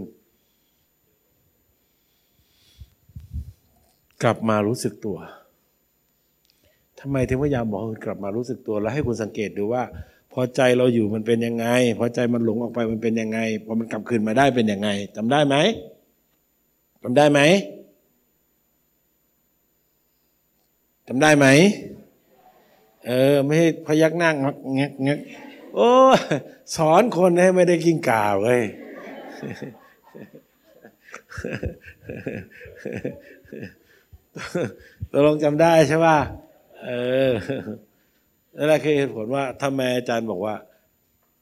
กลับมารู้สึกตัวทำไมถึงพยายามบอกคุณกลับมารู้สึกตัวแล้วให้คุณสังเกตดูว่า พอใจเราอยู่มันเป็นยังไง พอใจมันหลงออกไปมันเป็นยังไง พอมันกลับคืนมาได้เป็นยังไงจำได้ไหมจำได้ไหมจำได้ไหม เออ ไม่ให้พยักหน้างักงักงักโอ้สอนคนให้ไม่ได้กินกาเว้ยตกลงจำได้ใช่ป่ะเออ นั่นแหละคือเหตุผลว่าทำไมอาจารย์บอกว่า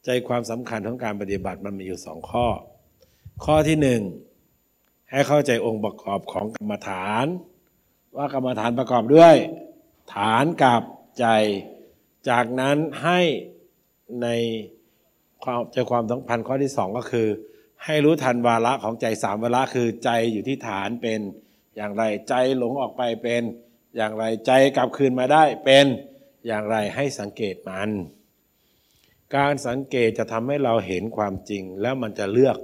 ใจความสำคัญของการปฏิบัติมันมีอยู่สองข้อ ข้อที่หนึ่งให้เข้าใจองค์ประกอบของกรรมฐาน ว่ากรรมฐานประกอบด้วย ฐานกับใจ จากนั้นให้ในความใจความสัมพันข้อที่สองก็คือ ให้รู้ทันวาระของใจสามวาระคือใจอยู่ที่ฐานเป็นอย่างไรใจหลงออกไปเป็นอย่างไรใจกลับคืนมาได้เป็น อย่างไรให้สังเกตมัน การสังเกตจะทำให้เราเห็นความจริงแล้วมันจะเลือก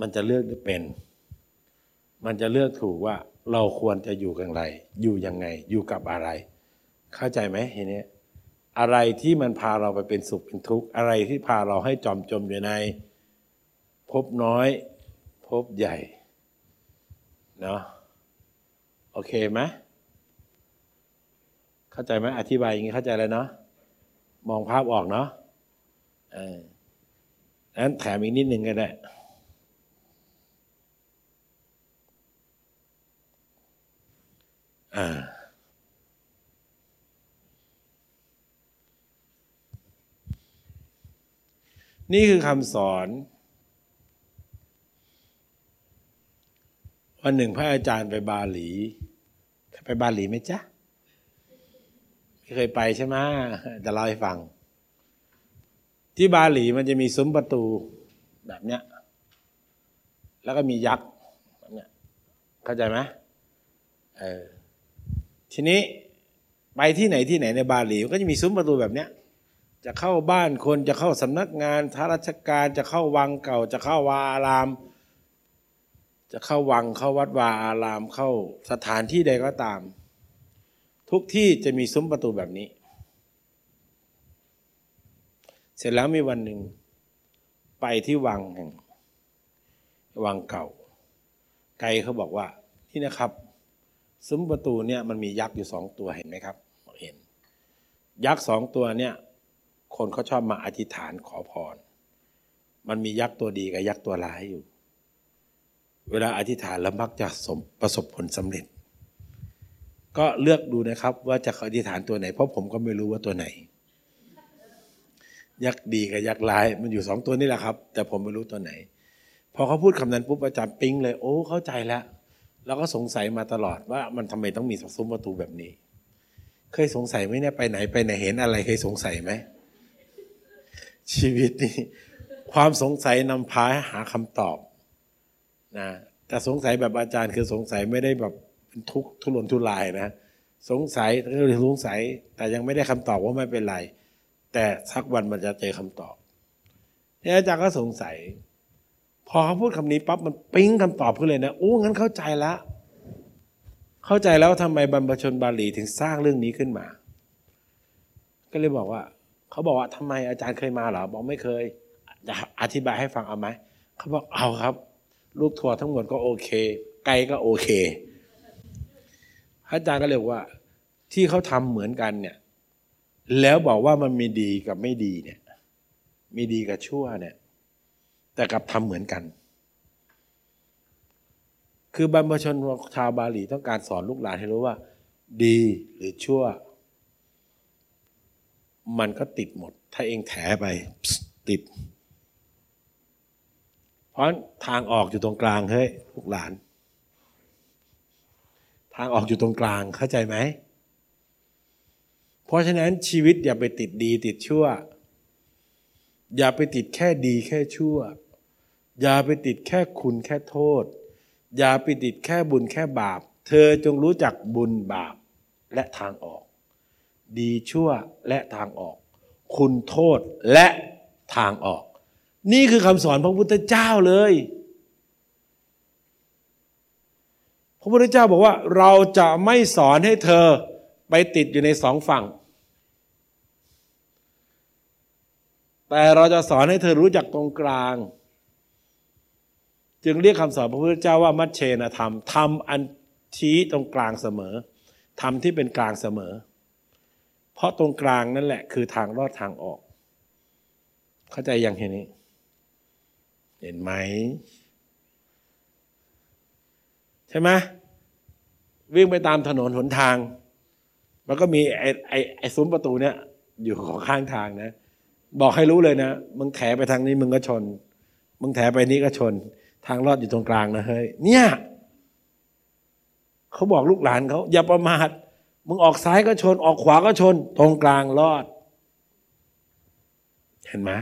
มันจะเลือกเป็น มันจะเลือกถูกว่าเราควรจะอยู่กันไร อยู่ยังไง อยู่กับอะไร เข้าใจไหมทีนี้อะไรที่มันพาเราไปเป็นสุขเป็นทุกข์ อะไรที่พาเราให้จอมจมอยู่ใน พบน้อย พบใหญ่ เนาะโอเคไหม เข้าใจไหมอธิบายอย่างนี้เข้าใจเลยเนาะมองภาพออกเนาะเออนั้นแถมอีกนิดหนึ่งก็ได้อ่านี่คือคำสอนวันหนึ่งพระอาจารย์ไปบาหลี ไปบาหลีไหมจ๊ะ เคยไปใช่ไหมจะเล่าให้ฟัง ที่บาหลีมันจะมีซุ้มประตูแบบเนี้ย แล้วก็มียักษ์แบบเนี้ยเข้าใจไหมเออทีนี้ไปที่ไหนที่ไหนในบาหลีก็จะมีซุ้มประตูแบบเนี้ย จะเข้าบ้านคนจะเข้าสำนักงานทาราชการจะเข้าวังเก่า จะเข้าวาอาราม จะเข้าวังเข้าวัดวาอารามเข้าสถานที่ใดก็ตาม ทุกที่จะมีซุ้มประตูแบบนี้ เสร็จแล้วมีวันหนึ่ง ไปที่วังแห่งวังเก่า ไกลเขาบอกว่าที่นะครับ ซุ้มประตูเนี่ยมันมียักษ์อยู่สองตัวเห็นไหมครับเห็น ยักษ์สองตัวเนี่ย คนเขาชอบมาอธิษฐานขอพร มันมียักษ์ตัวดีกับยักษ์ตัวร้ายอยู่ เวลาอธิษฐานแล้วมักจะสมประสบผลสำเร็จ ก็เลือกดูนะครับ ว่าจะอธิษฐานตัวไหน เพราะผมก็ไม่รู้ว่าตัวไหน ยักษ์ดีกับยักษ์ร้าย มันอยู่สองตัวนี่แหละครับ แต่ผมไม่รู้ตัวไหน พอเขาพูดคำนั้นปุ๊บอาจารย์ปิ๊งเลย โอ้ เข้าใจแล้ว แล้วก็สงสัยมาตลอดว่ามันทำไมต้องมีซุ้มประตูแบบนี้ เคยสงสัยไหมเนี่ยไปไหนไปไหนเห็นอะไรเคยสงสัยไหมชีวิตนี่ความสงสัยนำพาให้หาคำตอบนะแต่สงสัยแบบอาจารย์คือสงสัยไม่ได้แบบ ทุกทุรนทุรายนะ สงสัยก็เลยสงสัย แต่ยังไม่ได้คำตอบว่าไม่เป็นไร แต่สักวันมันจะเจอคำตอบนี่อาจารย์ก็สงสัย พอเขาพูดคำนี้ปั๊บมันปิ๊งคำตอบขึ้นเลยนะโอ้งั้นเข้าใจแล้วเข้าใจแล้วทำไมบรรพชนบาลีถึงสร้างเรื่องนี้ขึ้นมา ก็เลยบอกว่าเขาบอกว่าทำไมอาจารย์เคยมาเหรอบอกไม่เคยอธิบายให้ฟังเอาไหมเขาบอกเอาครับ ลูกทัวร์ทั้งหมดก็โอเค ไกลก็โอเค อาจารย์ก็เลยว่า ที่เขาทำเหมือนกันเนี่ย แล้วบอกว่ามันมีดีกับไม่ดีเนี่ย มีดีกับชั่วเนี่ย แต่กลับทำเหมือนกัน คือบรรพชนชาวบาหลีต้องการสอนลูกหลานให้รู้ว่า ดีหรือชั่ว มันก็ติดหมด ถ้าเองแถไป ติด เพราะทางออกอยู่ตรงกลางเฮ้ยลูกหลาน ทางออกอยู่ตรงกลางเข้าใจไหม เพราะฉะนั้นชีวิตอย่าไปติดดีติดชั่ว อย่าไปติดแค่ดีแค่ชั่ว อย่าไปติดแค่คุณแค่โทษ อย่าไปติดแค่บุญแค่บาป เธอจงรู้จักบุญบาปและทางออก ดีชั่วและทางออก คุณโทษและทางออก นี่คือคำสอนพระพุทธเจ้าเลย พ ระพุทธเจ้าบอกว่าเราจะไม่สอนให้เธอไปติดอยู่ในสองฝั่ง แต่เราจะสอนให้เธอรู้จักตรงกลาง จึงเรียกคำสอนพระพุทธเจ้าว่า มัชเชนธรรมธรรมอันชี้ตรงกลางเสมอธรรมที่เป็นกลางเสมอ เพราะตรงกลางนั่นแหละ คือทางรอดทางออก เข้าใจยังเห็นนี้ เห็นไหมใช่ไหม วิ่งไปตามถนนหนทาง มันก็มีไอ้ไอ้ไอ้ซุ้มประตูเนี่ยอยู่ของข้างทางนะ บอกให้รู้เลยนะมึงแถไปทางนี้มึงก็ชน มึงแถไปนี้ก็ชน ทางรอดอยู่ตรงกลางนะเฮ้ยเนี่ยเขาบอกลูกหลานเขาอย่าประมาทมึงออกซ้ายก็ชน ออกขวาก็ชน ตรงกลางรอด เห็นไหม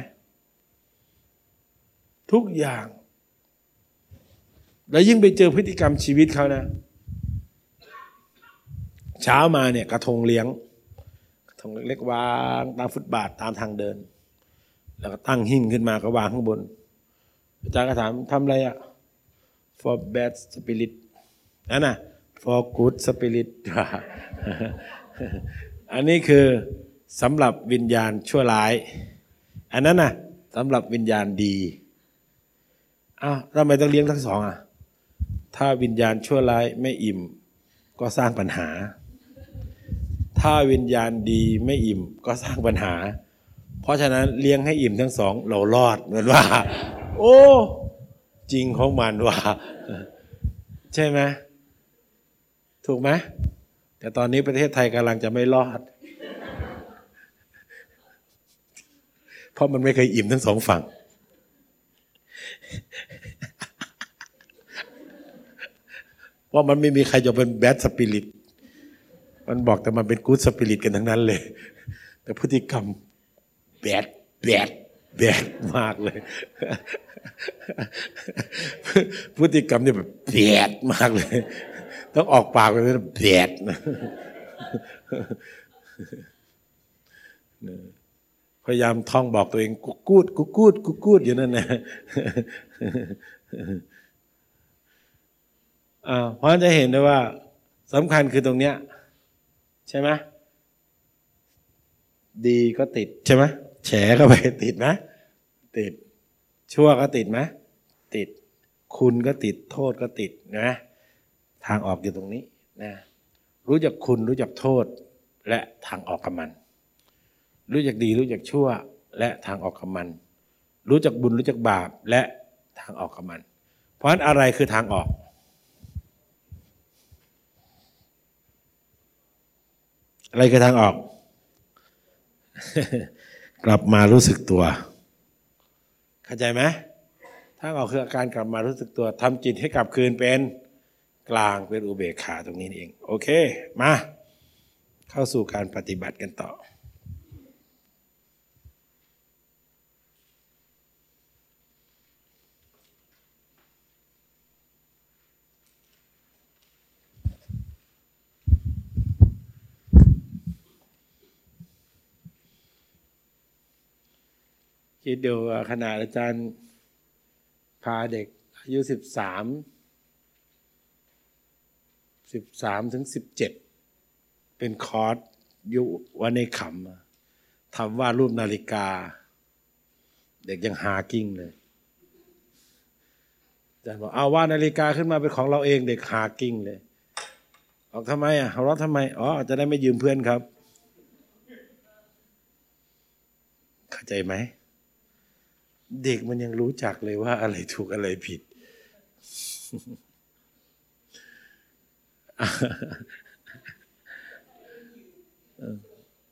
ทุกอย่าง แล้วยิ่งไปเจอพฤติกรรมชีวิตเขานะ เช้ามาเนี่ยกระทงเลี้ยงกระทงเล็กๆวางตามฟุตบาทตามทางเดิน แล้วก็ตั้งหิ้งขึ้นมาก็วางข้างบนอาจารย์ก็ถามทำอะไรอะ for bad spirit นั่นน่ะ for good spirit อันนี้คือสำหรับวิญญาณชั่วร้าย อันนั้นน่ะสำหรับวิญญาณดีอ้าวทำไมต้องเลี้ยงทั้งสองอะ ถ้าวิญญาณชั่วร้ายไม่อิ่ม ก็สร้างปัญหา ถ้าวิญญาณดีไม่อิ่มก็สร้างปัญหา เพราะฉะนั้นเลี้ยงให้อิ่มทั้งสองเรารอดเหมือนว่า โอ้ จริงของมันว่า ใช่ไหมถูกไหมแต่ตอนนี้ประเทศไทยกำลังจะไม่รอด เพราะมันไม่เคยอิ่มทั้งสองฝั่ง ว่ามันไม่มีใครจะเป็นแบดสปิริต มันบอกแต่มันเป็นกู๊ดสปิริตกันทั้งนั้นเลย แต่พฤติกรรมแบดแบดแบดมากเลย พฤติกรรมเนี่ยแบบแบดมากเลย ต้องออกปากไปเลยแบดพยายามท่องบอกตัวเองกูกูดกูกูดกูกูดอยู่นั่นนะเพราะจะเห็นได้ว่าสำคัญคือตรงเนี้ย ใช่ไหมดีก็ติดใช่ไหมแฉก็ไปติดไหมติด ชั่วก็ติดไหมติด คุณก็ติดโทษก็ติดนะทางออกอยู่ตรงนี้นะรู้จักคุณรู้จักโทษและทางออกกับมัน รู้จักดีรู้จักชั่วและทางออกกับมัน รู้จักบุญรู้จักบาปและทางออกกับมัน เพราะฉะนั้นอะไรคือทางออก อะไรคือทางออก กลับมารู้สึกตัว เข้าใจไหมทางออกคืออาการกลับมารู้สึกตัวทำจิตให้กลับคืนเป็นกลางเป็นอุเบกขาตรงนี้เอง โอเค มา เข้าสู่การปฏิบัติกันต่อ คิดดูว่าขนาดอาจารย์พาเด็กอายุสิบสามสิบสามถึงสิบเจ็ดเป็นคอร์สอยู่วันในขำทำว่ารูปนาฬิกา เด็กยังหากิ้งเลยอาจารย์บอกเอาว่านาฬิกาขึ้นมาเป็นของเราเองเด็กหากิ้งเลยออกทำไมอะหัวเราะทำไมอ๋อจะได้ไม่ยืมเพื่อนครับ เข้าใจไหม เด็กมันยังรู้จักเลยว่าอะไรถูกอะไรผิด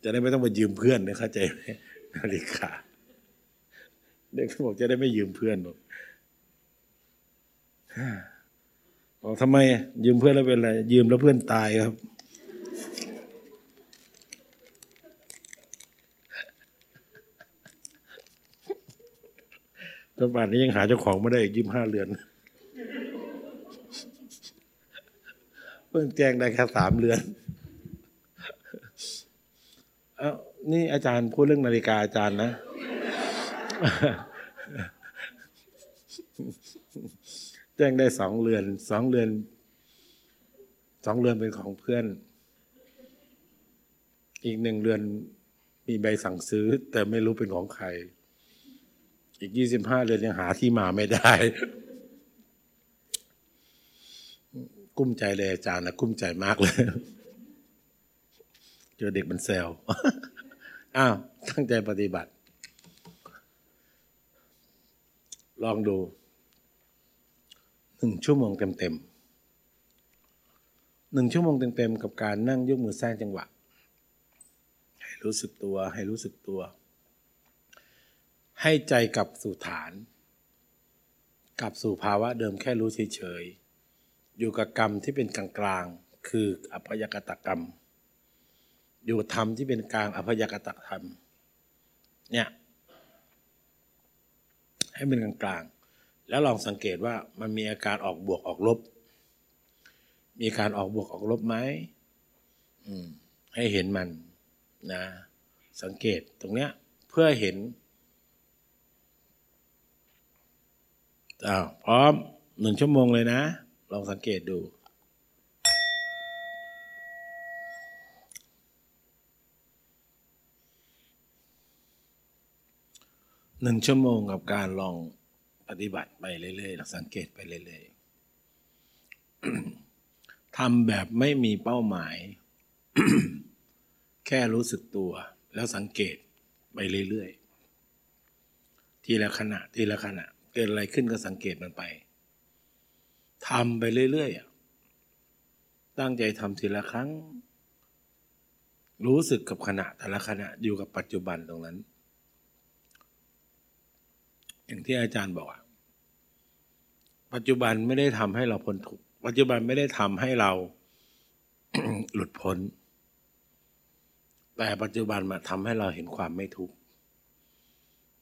จะได้ไม่ต้องมายืมเพื่อนนะเข้าใจไหมนาฬิกาเด็กบอกจะได้ไม่ยืมเพื่อนบอกบอกทำไม ยืมเพื่อนแล้วเป็นไรยืมแล้วเพื่อนตายครับ จนป่านนี้ยังหาเจ้าของไม่ได้อีกยี่ห้าเรือน เพิ่งแจ้งได้แค่สามเรือนเอ้านี่อาจารย์พูดเรื่องนาฬิกาอาจารย์นะ แจ้งได้สองเรือนสองเรือนสองเรือนเป็นของเพื่อน อีกหนึ่งเรือนมีใบสั่งซื้อ แต่ไม่รู้เป็นของใคร อีกยี่สิบห้าเรือนยังหาที่มาไม่ได้ กุ้มใจเลยอาจารย์นะกุ้มใจมากเลยเจอเด็กมันแซวอ้าวตั้งใจปฏิบัติ ลองดูหนึ่งชั่วโมงเต็มๆหนึ่งชั่วโมงเต็มๆกับการนั่งยกมือสร้างจังหวะ ให้รู้สึกตัว ให้รู้สึกตัว ให้ใจกลับสู่ฐาน กลับสู่ภาวะเดิมแค่รู้เฉยๆอยู่กับกรรมที่เป็นกลางๆคืออภยกตกรรม อยู่กับธรรมที่เป็นกลางอภยกตธรรมเนี่ยให้เป็นกลางๆแล้วลองสังเกตว่ามันมีอาการออกบวกออกลบ มีการออกบวกออกลบไหมอืมให้เห็นมันนะ สังเกตตรงเนี้ยเพื่อเห็น อ้าวพร้อมหนึ่งชั่วโมงเลยนะ ลองสังเกตดู หนึ่งชั่วโมงกับการลองปฏิบัติไปเรื่อยๆลองสังเกตไปเรื่อยๆทำแบบไม่มีเป้าหมาย แค่รู้สึกตัว แล้วสังเกตไปเรื่อยๆ ทีละขณะทีละขณะ เกิดอะไรขึ้นก็สังเกตมันไปทำไปเรื่อยๆตั้งใจทำทีละครั้ง รู้สึกกับขณะแต่ละขณะอยู่กับปัจจุบันตรงนั้น อย่างที่อาจารย์บอกอะปัจจุบันไม่ได้ทำให้เราพ้นทุกข์ปัจจุบันไม่ได้ทำให้เราหลุดพ้น แต่ปัจจุบันมาทำให้เราเห็นความไม่ทุกข์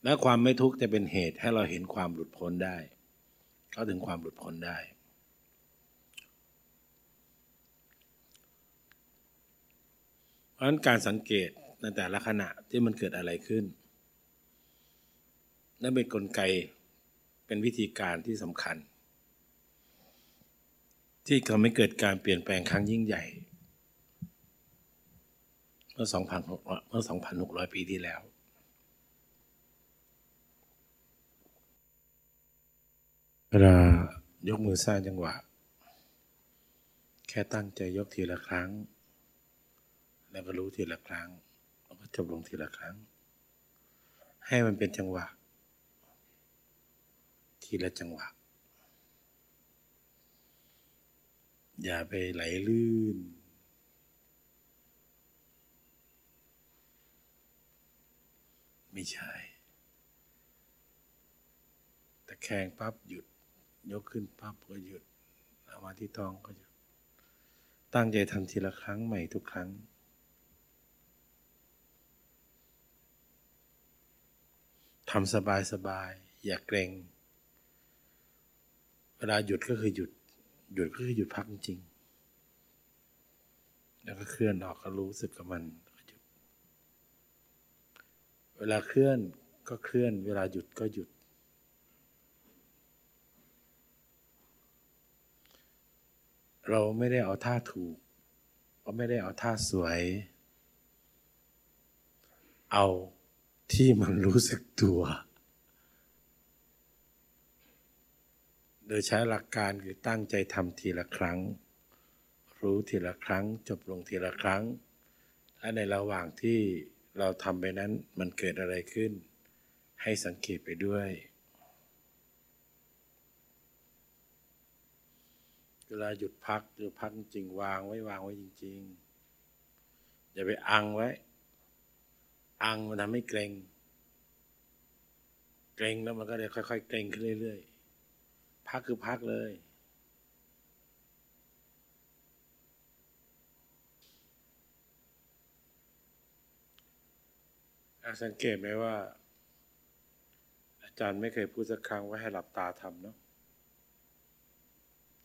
และความไม่ทุกข์จะเป็นเหตุให้เราเห็นความหลุดพ้นได้ เข้าถึงความหลุดพ้นได้ เพราะฉะนั้นการสังเกตในแต่ละขณะที่มันเกิดอะไรขึ้นนั่นเป็นนกลไกเป็นวิธีการที่สำคัญ ที่ทำให้เกิดการเปลี่ยนแปลงครั้งยิ่งใหญ่เมื่อ2,600เมื่อ2,600 ปีที่แล้ว เวลายกมือสร้างจังหวะ แค่ตั้งใจยกทีละครั้ง แล้วก็รู้ทีละครั้งแล้วก็จบลงทีละครั้ง ให้มันเป็นจังหวะ ทีละจังหวะ อย่าไปไหลลื่น ไม่ใช่ แต่แข่งปั๊บหยุด ยกขึ้นปั๊บก็หยุดเอามาที่ท้องก็หยุด ตั้งใจทำทีละครั้งใหม่ทุกครั้ง ทำสบายสบายๆอย่าเกรง เวลาหยุดก็คือหยุด หยุดก็คือหยุดพักจริง แล้วก็เคลื่อนออกก็รู้สึกกับมันเวลาเคลื่อนก็เคลื่อน เวลาหยุดก็หยุด เราไม่ได้เอาท่าถูกเราไม่ได้เอาท่าสวย เอาที่มันรู้สึกตัว โดยใช้หลักการคือตั้งใจทำทีละครั้ง รู้ทีละครั้ง จบลงทีละครั้ง และในระหว่างที่เราทำไปนั้นมันเกิดอะไรขึ้น ให้สังเกตไปด้วย เวลาหยุดพักหรือพักจริงวางไว้วางไว้จริง ๆ อย่าไปอังไว้ อังมันทำให้เกรงเกรงแล้วมันก็เลยค่อยๆเกรงขึ้นเรื่อยๆพักคือพักเลย สังเกตไหมว่า อาจารย์ไม่เคยพูดสักครั้งว่าให้หลับตาทำเนาะ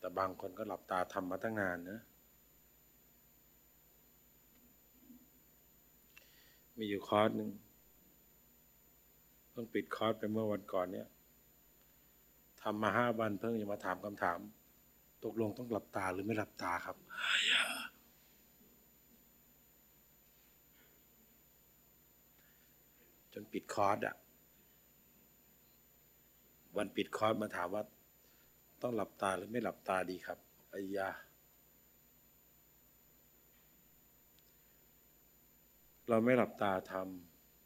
แต่บางคนก็หลับตาทำมาตั้งนานนะมีอยู่คอร์สหนึ่งเพิ่งปิดคอร์สไปเมื่อวันก่อนเนี่ยทำมาห้าวันเพิ่งจะมาถามคำถาม ตกลงต้องหลับตาหรือไม่หลับตาครับจนปิดคอร์สอะวันปิดคอร์สมาถามว่า ต้องหลับตาหรือไม่หลับตาดีครับอายาเราไม่หลับตาท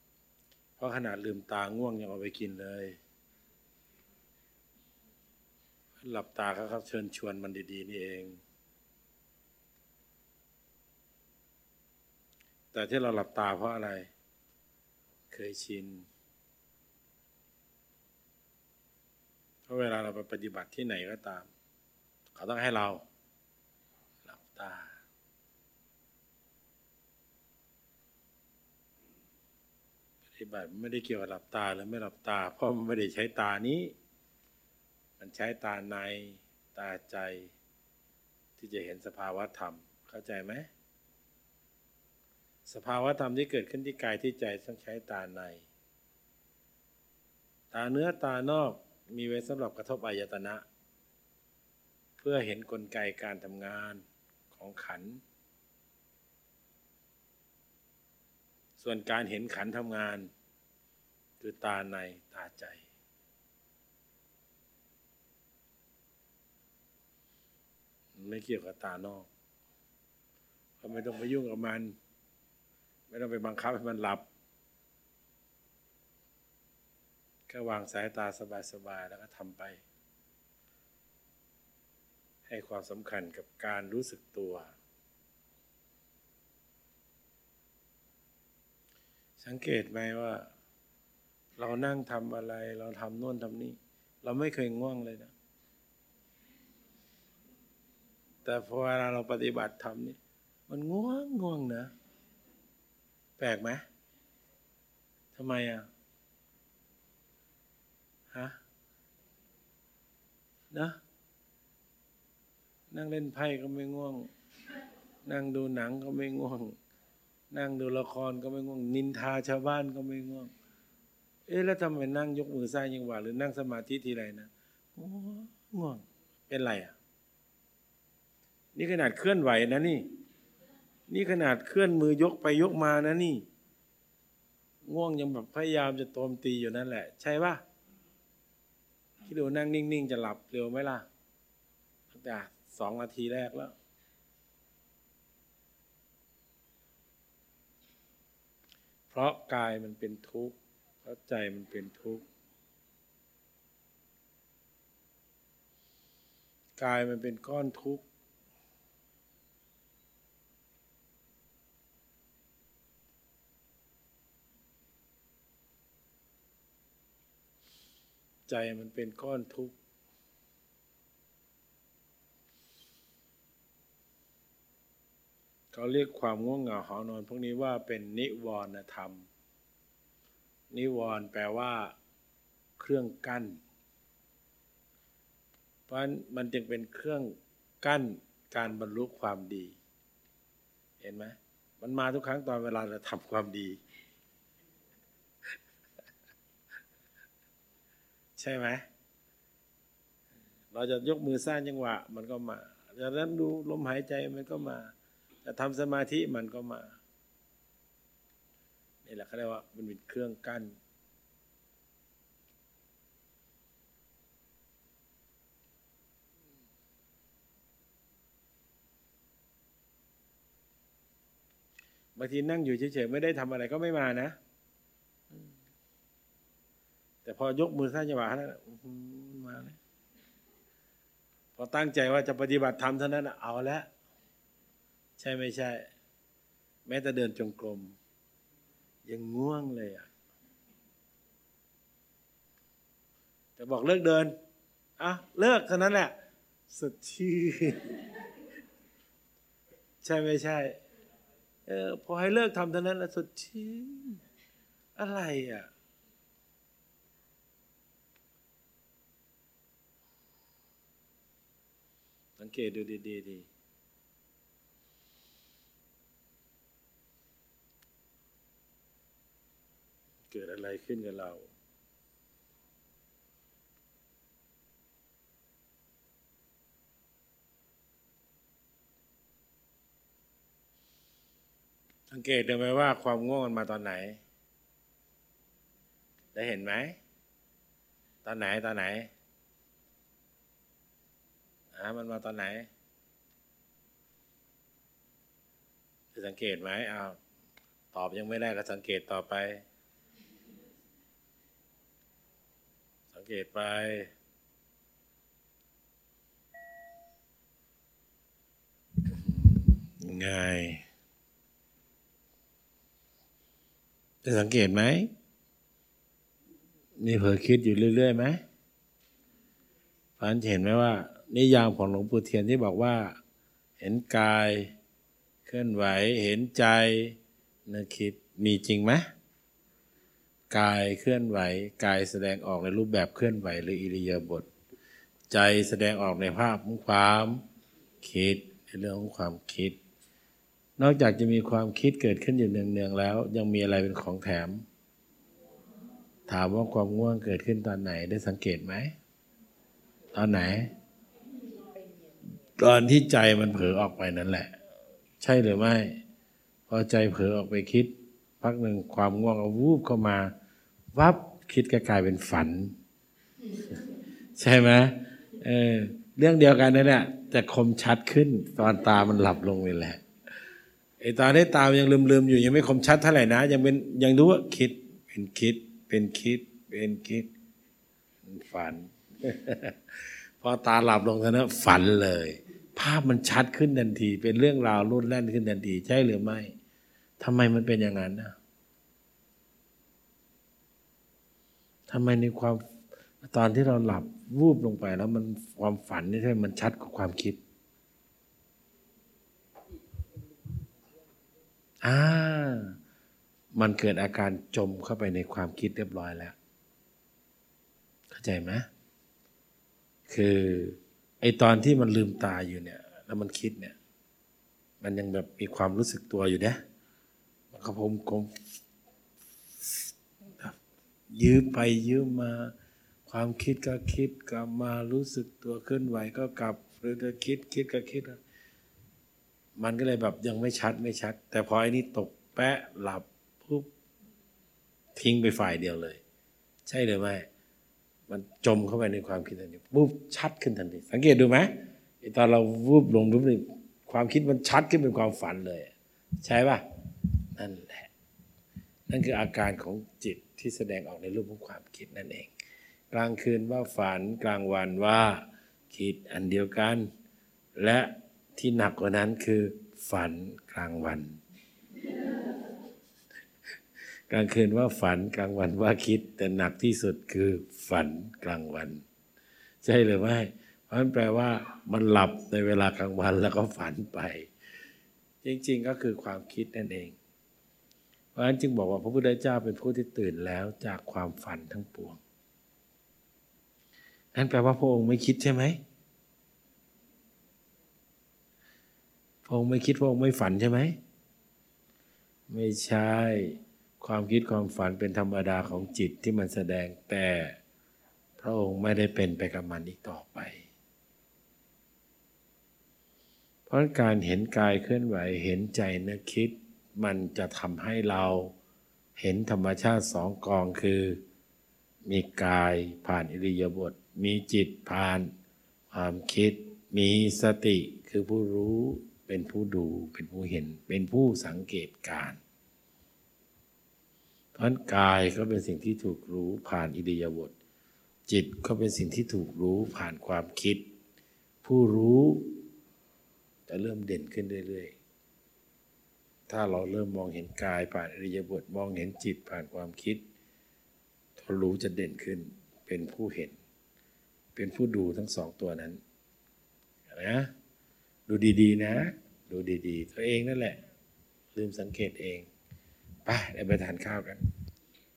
ำเพราะขนาดลืมตาง่วงยังเอาไปกินเลย หลับตาก็ครับเชิญชวนมันดี ๆ นี่เอง แต่ที่เราหลับตาเพราะอะไร เคยชิน เพ ราะเวลาเราไปปฏิบัติที่ไหนก็ตาม เขาต้องให้เรา หลับตา ปฏิบัติไม่ได้เกี่ยวกับหลับตาหรือไม่หลับตา เพราะมันไม่ได้ใช้ตานี้ มันใช้ตาในตาใจ ที่จะเห็นสภาวะธรรม เข้าใจไหมสภาวะธรรมที่เกิดขึ้นที่กายที่ใจต้องใช้ตาใน ตาเนื้อตานอก มีไว้สำหรับกระทบอายตนะ เพื่อเห็นนกลไกการทำงานของขัน ส่วนการเห็นขันทำงาน คือตาในตาใจ ไม่เกี่ยวกับตานอกเราไม่ต้องไปยุ่งกับมัน ไม่ต้องไปบังคับให้มันหลับ แค่วางสายตาสบายๆแล้วก็ทำไป ให้ความสำคัญกับการรู้สึกตัว สังเกตไหมว่า เรานั่งทำอะไร เราทำโน่นทำนี่ เราไม่เคยง่วงเลยนะ แต่พอเวลาเราปฏิบัติธรรมนี่มันง่วงง่วงนะ แปลกไหมทำไมอะ ฮะนะ นั่งเล่นไพ่ก็ไม่ง่วง นั่งดูหนังก็ไม่ง่วง นั่งดูละครก็ไม่ง่วง นินทาชาวบ้านก็ไม่ง่วง เอ๊ะแล้วทำไมนั่งยกมือซ้ายยังหวะหรือนั่งสมาธิทีไรนะง่วง เป็นไรอะ นี่ขนาดเคลื่อนไหวนะนี่ นี่ขนาดเคลื่อนมือยกไปยกมานะนี่ ง่วงยังแบบพยายามจะโตมตีอยู่นั่นแหละ ใช่ป่ะ คิดดูนั่งนิ่งๆ จะหลับเร็วไหมล่ะตั้งแต่สองนาทีแรกแล้ว เพราะกายมันเป็นทุกข์เพราะใจมันเป็นทุกข์กายมันเป็นก้อนทุกข์ ใจมันเป็นก้อนทุกข์ เขาเรียกความง่วงเหงาหานอนพวกนี้ว่าเป็นนิวรณธรรม นิวรณ์แปลว่า เครื่องกั้น เพราะมันจึงเป็นเครื่องกั้นการบรรลุความดี เห็นไหมมันมาทุกครั้งตอนเวลาเราทำความดี ใช่ไหมเราจะยกมือสร้างจังหวะ มันก็มาจากนั้นดูลมหายใจมันก็มาจะทำสมาธิมันก็มานี่แหละเขาเรียกว่ามันเป็นเครื่องกั้นบางทีนั่งอยู่เฉยๆไม่ได้ทำอะไรก็ไม่มานะ พอยกมือสร้างจังหวะนั้นมาเลยพอตั้งใจว่าจะปฏิบัติธรรมเท่านั้นน่ะเอาแล้วใช่ไม่ใช่ แม้แต่เดินจงกรมยังง่วงเลยอะแต่บอกเลิกเดินอะเลิกเท่านั้นแหละสดชื่นใช่ไม่ใช่ เออพอให้เลิกทำเท่านั้นแหละสดชื่นอะไรอะ สังเกตดูดีๆดีเกิดอะไรขึ้นกับเรา สังเกตได้ไหมว่าความง่วงมันมาตอนไหน ได้เห็นไหม ตอนไหน ตอนไหน อ่ามันมาตอนไหนจะสังเกตไหมอ้าวตอบยังไม่ได้ก็สังเกตต่อไป สังเกตไป ง่ายจะสังเกตไหมนี่เผลอคิดอยู่เรื่อยๆไหมพันเห็นไหมว่า นิยามของหลวงปู่เทียนที่บอกว่า เห็นกายเคลื่อนไหวเห็นใจนึกคิดมีจริงไหมกายเคลื่อนไหว กายแสดงออกในรูปแบบเคลื่อนไหวหรืออิริยาบถใจแสดงออกในภาพของความคิดในเรื่องของความคิด นอกจากจะมีความคิดเกิดขึ้นอยู่เนืองๆแล้ว ยังมีอะไรเป็นของแถม ถามว่าความง่วงเกิดขึ้นตอนไหนได้สังเกตไหมตอนไหน ตอนที่ใจมันเผลอออกไปนั่นแหละ ใช่หรือไม่พอใจเผลอออกไปคิด พักหนึ่งความง่วงเอวูบเข้ามา วับคิดก็กลายเป็นฝัน ใช่ไหมเออเรื่องเดียวกันนั่นแหละแต่คมชัดขึ้น ตอนตามันหลับลงนี่แหละไอตอนที่ตามยังลืมๆอยู่ยังไม่คมชัดเท่าไหร่นะ ยังเป็นยังรู้ว่าคิดเป็นคิด เป็นคิด เป็นคิด ฝัน พอตาหลับลงเท่านั้นฝันเลย ภาพมันชัดขึ้นทันที เป็นเรื่องราวรุนแรงขึ้นทันที ใช่หรือไม่ทำไมมันเป็นอย่างนั้นนะทำไมในความตอนที่เราหลับวูบลงไปแล้วมันความฝันนี่ใช่มันชัดกว่าความคิดอ่ามันเกิดอาการจมเข้าไปในความคิดเรียบร้อยแล้ว เข้าใจไหมคือ ไอตอนที่มันลืมตาอยู่เนี่ย แล้วมันคิดเนี่ย มันยังแบบมีความรู้สึกตัวอยู่นะมันก็ผมผมยืมไปยืมมา ความคิดก็คิดกลับมารู้สึกตัวเคลื่อนไหวก็กลับหรือจะคิดคิดก็คิด มันก็เลยแบบยังไม่ชัดไม่ชัด แต่พอไอ้นี้ตกแปะหลับปุ๊บทิ้งไปฝ่ายเดียวเลย ใช่หรือไม่ มันจมเข้าไปในความคิดทันทีปุ๊บชัดขึ้นทันทีสังเกตดูไหมตอนเราวูบลงปุ๊บนี่ความคิดมันชัดขึ้นเป็นความฝันเลย ใช่ป่ะนั่นแหละนั่นคืออาการของจิตที่แสดงออกในรูปของความคิดนั่นเอง กลางคืนว่าฝันกลางวันว่าคิดอันเดียวกัน และที่หนักกว่านั้นคือฝันกลางวัน กลางคืนว่าฝันกลางวันว่าคิด แต่หนักที่สุดคือฝันกลางวัน ใช่หรือไม่เพราะนั้นแปลว่ามันหลับในเวลากลางวันแล้วก็ฝันไป จริง ๆ ก็คือความคิดนั่นเอง เพราะฉะนั้นจึงบอกว่าพระพุทธเจ้าเป็นผู้ที่ตื่นแล้วจากความฝันทั้งปวงนั่นแปลว่าพระองค์ไม่คิดใช่ไหมพระองค์ไม่คิดพระองค์ไม่ฝันใช่ไหม ไม่ใช่ ความคิดความฝันเป็นธรรมดาของจิตที่มันแสดงแต่พระองค์ไม่ได้เป็นไปกับมันอีกต่อไป เพราะการเห็นกายเคลื่อนไหวเห็นใจนึกคิด มันจะทำให้เราเห็นธรรมชาติสองกองคือ มีกายผ่านอิริยาบถมีจิตผ่านความคิด มีสติคือผู้รู้เป็นผู้ดูเป็นผู้เห็นเป็นผู้สังเกตการณ์ เพราะกายก็เป็นสิ่งที่ถูกรู้ผ่านอิริยาบถจิตก็เป็นสิ่งที่ถูกรู้ผ่านความคิด ผู้รู้จะเริ่มเด่นขึ้นเรื่อยๆ ถ้าเราเริ่มมองเห็นกายผ่านอิริยบถมองเห็นจิตผ่านความคิดเรารู้จะเด่นขึ้นเป็นผู้เห็น เป็นผู้ดูทั้งสองตัวนั้นนะ ดูดีๆนะ ดูดีๆ ตัวเองนั่นแหละ ลืมสังเกตเอง ไปเดี๋ยวไปทานข้าวกัน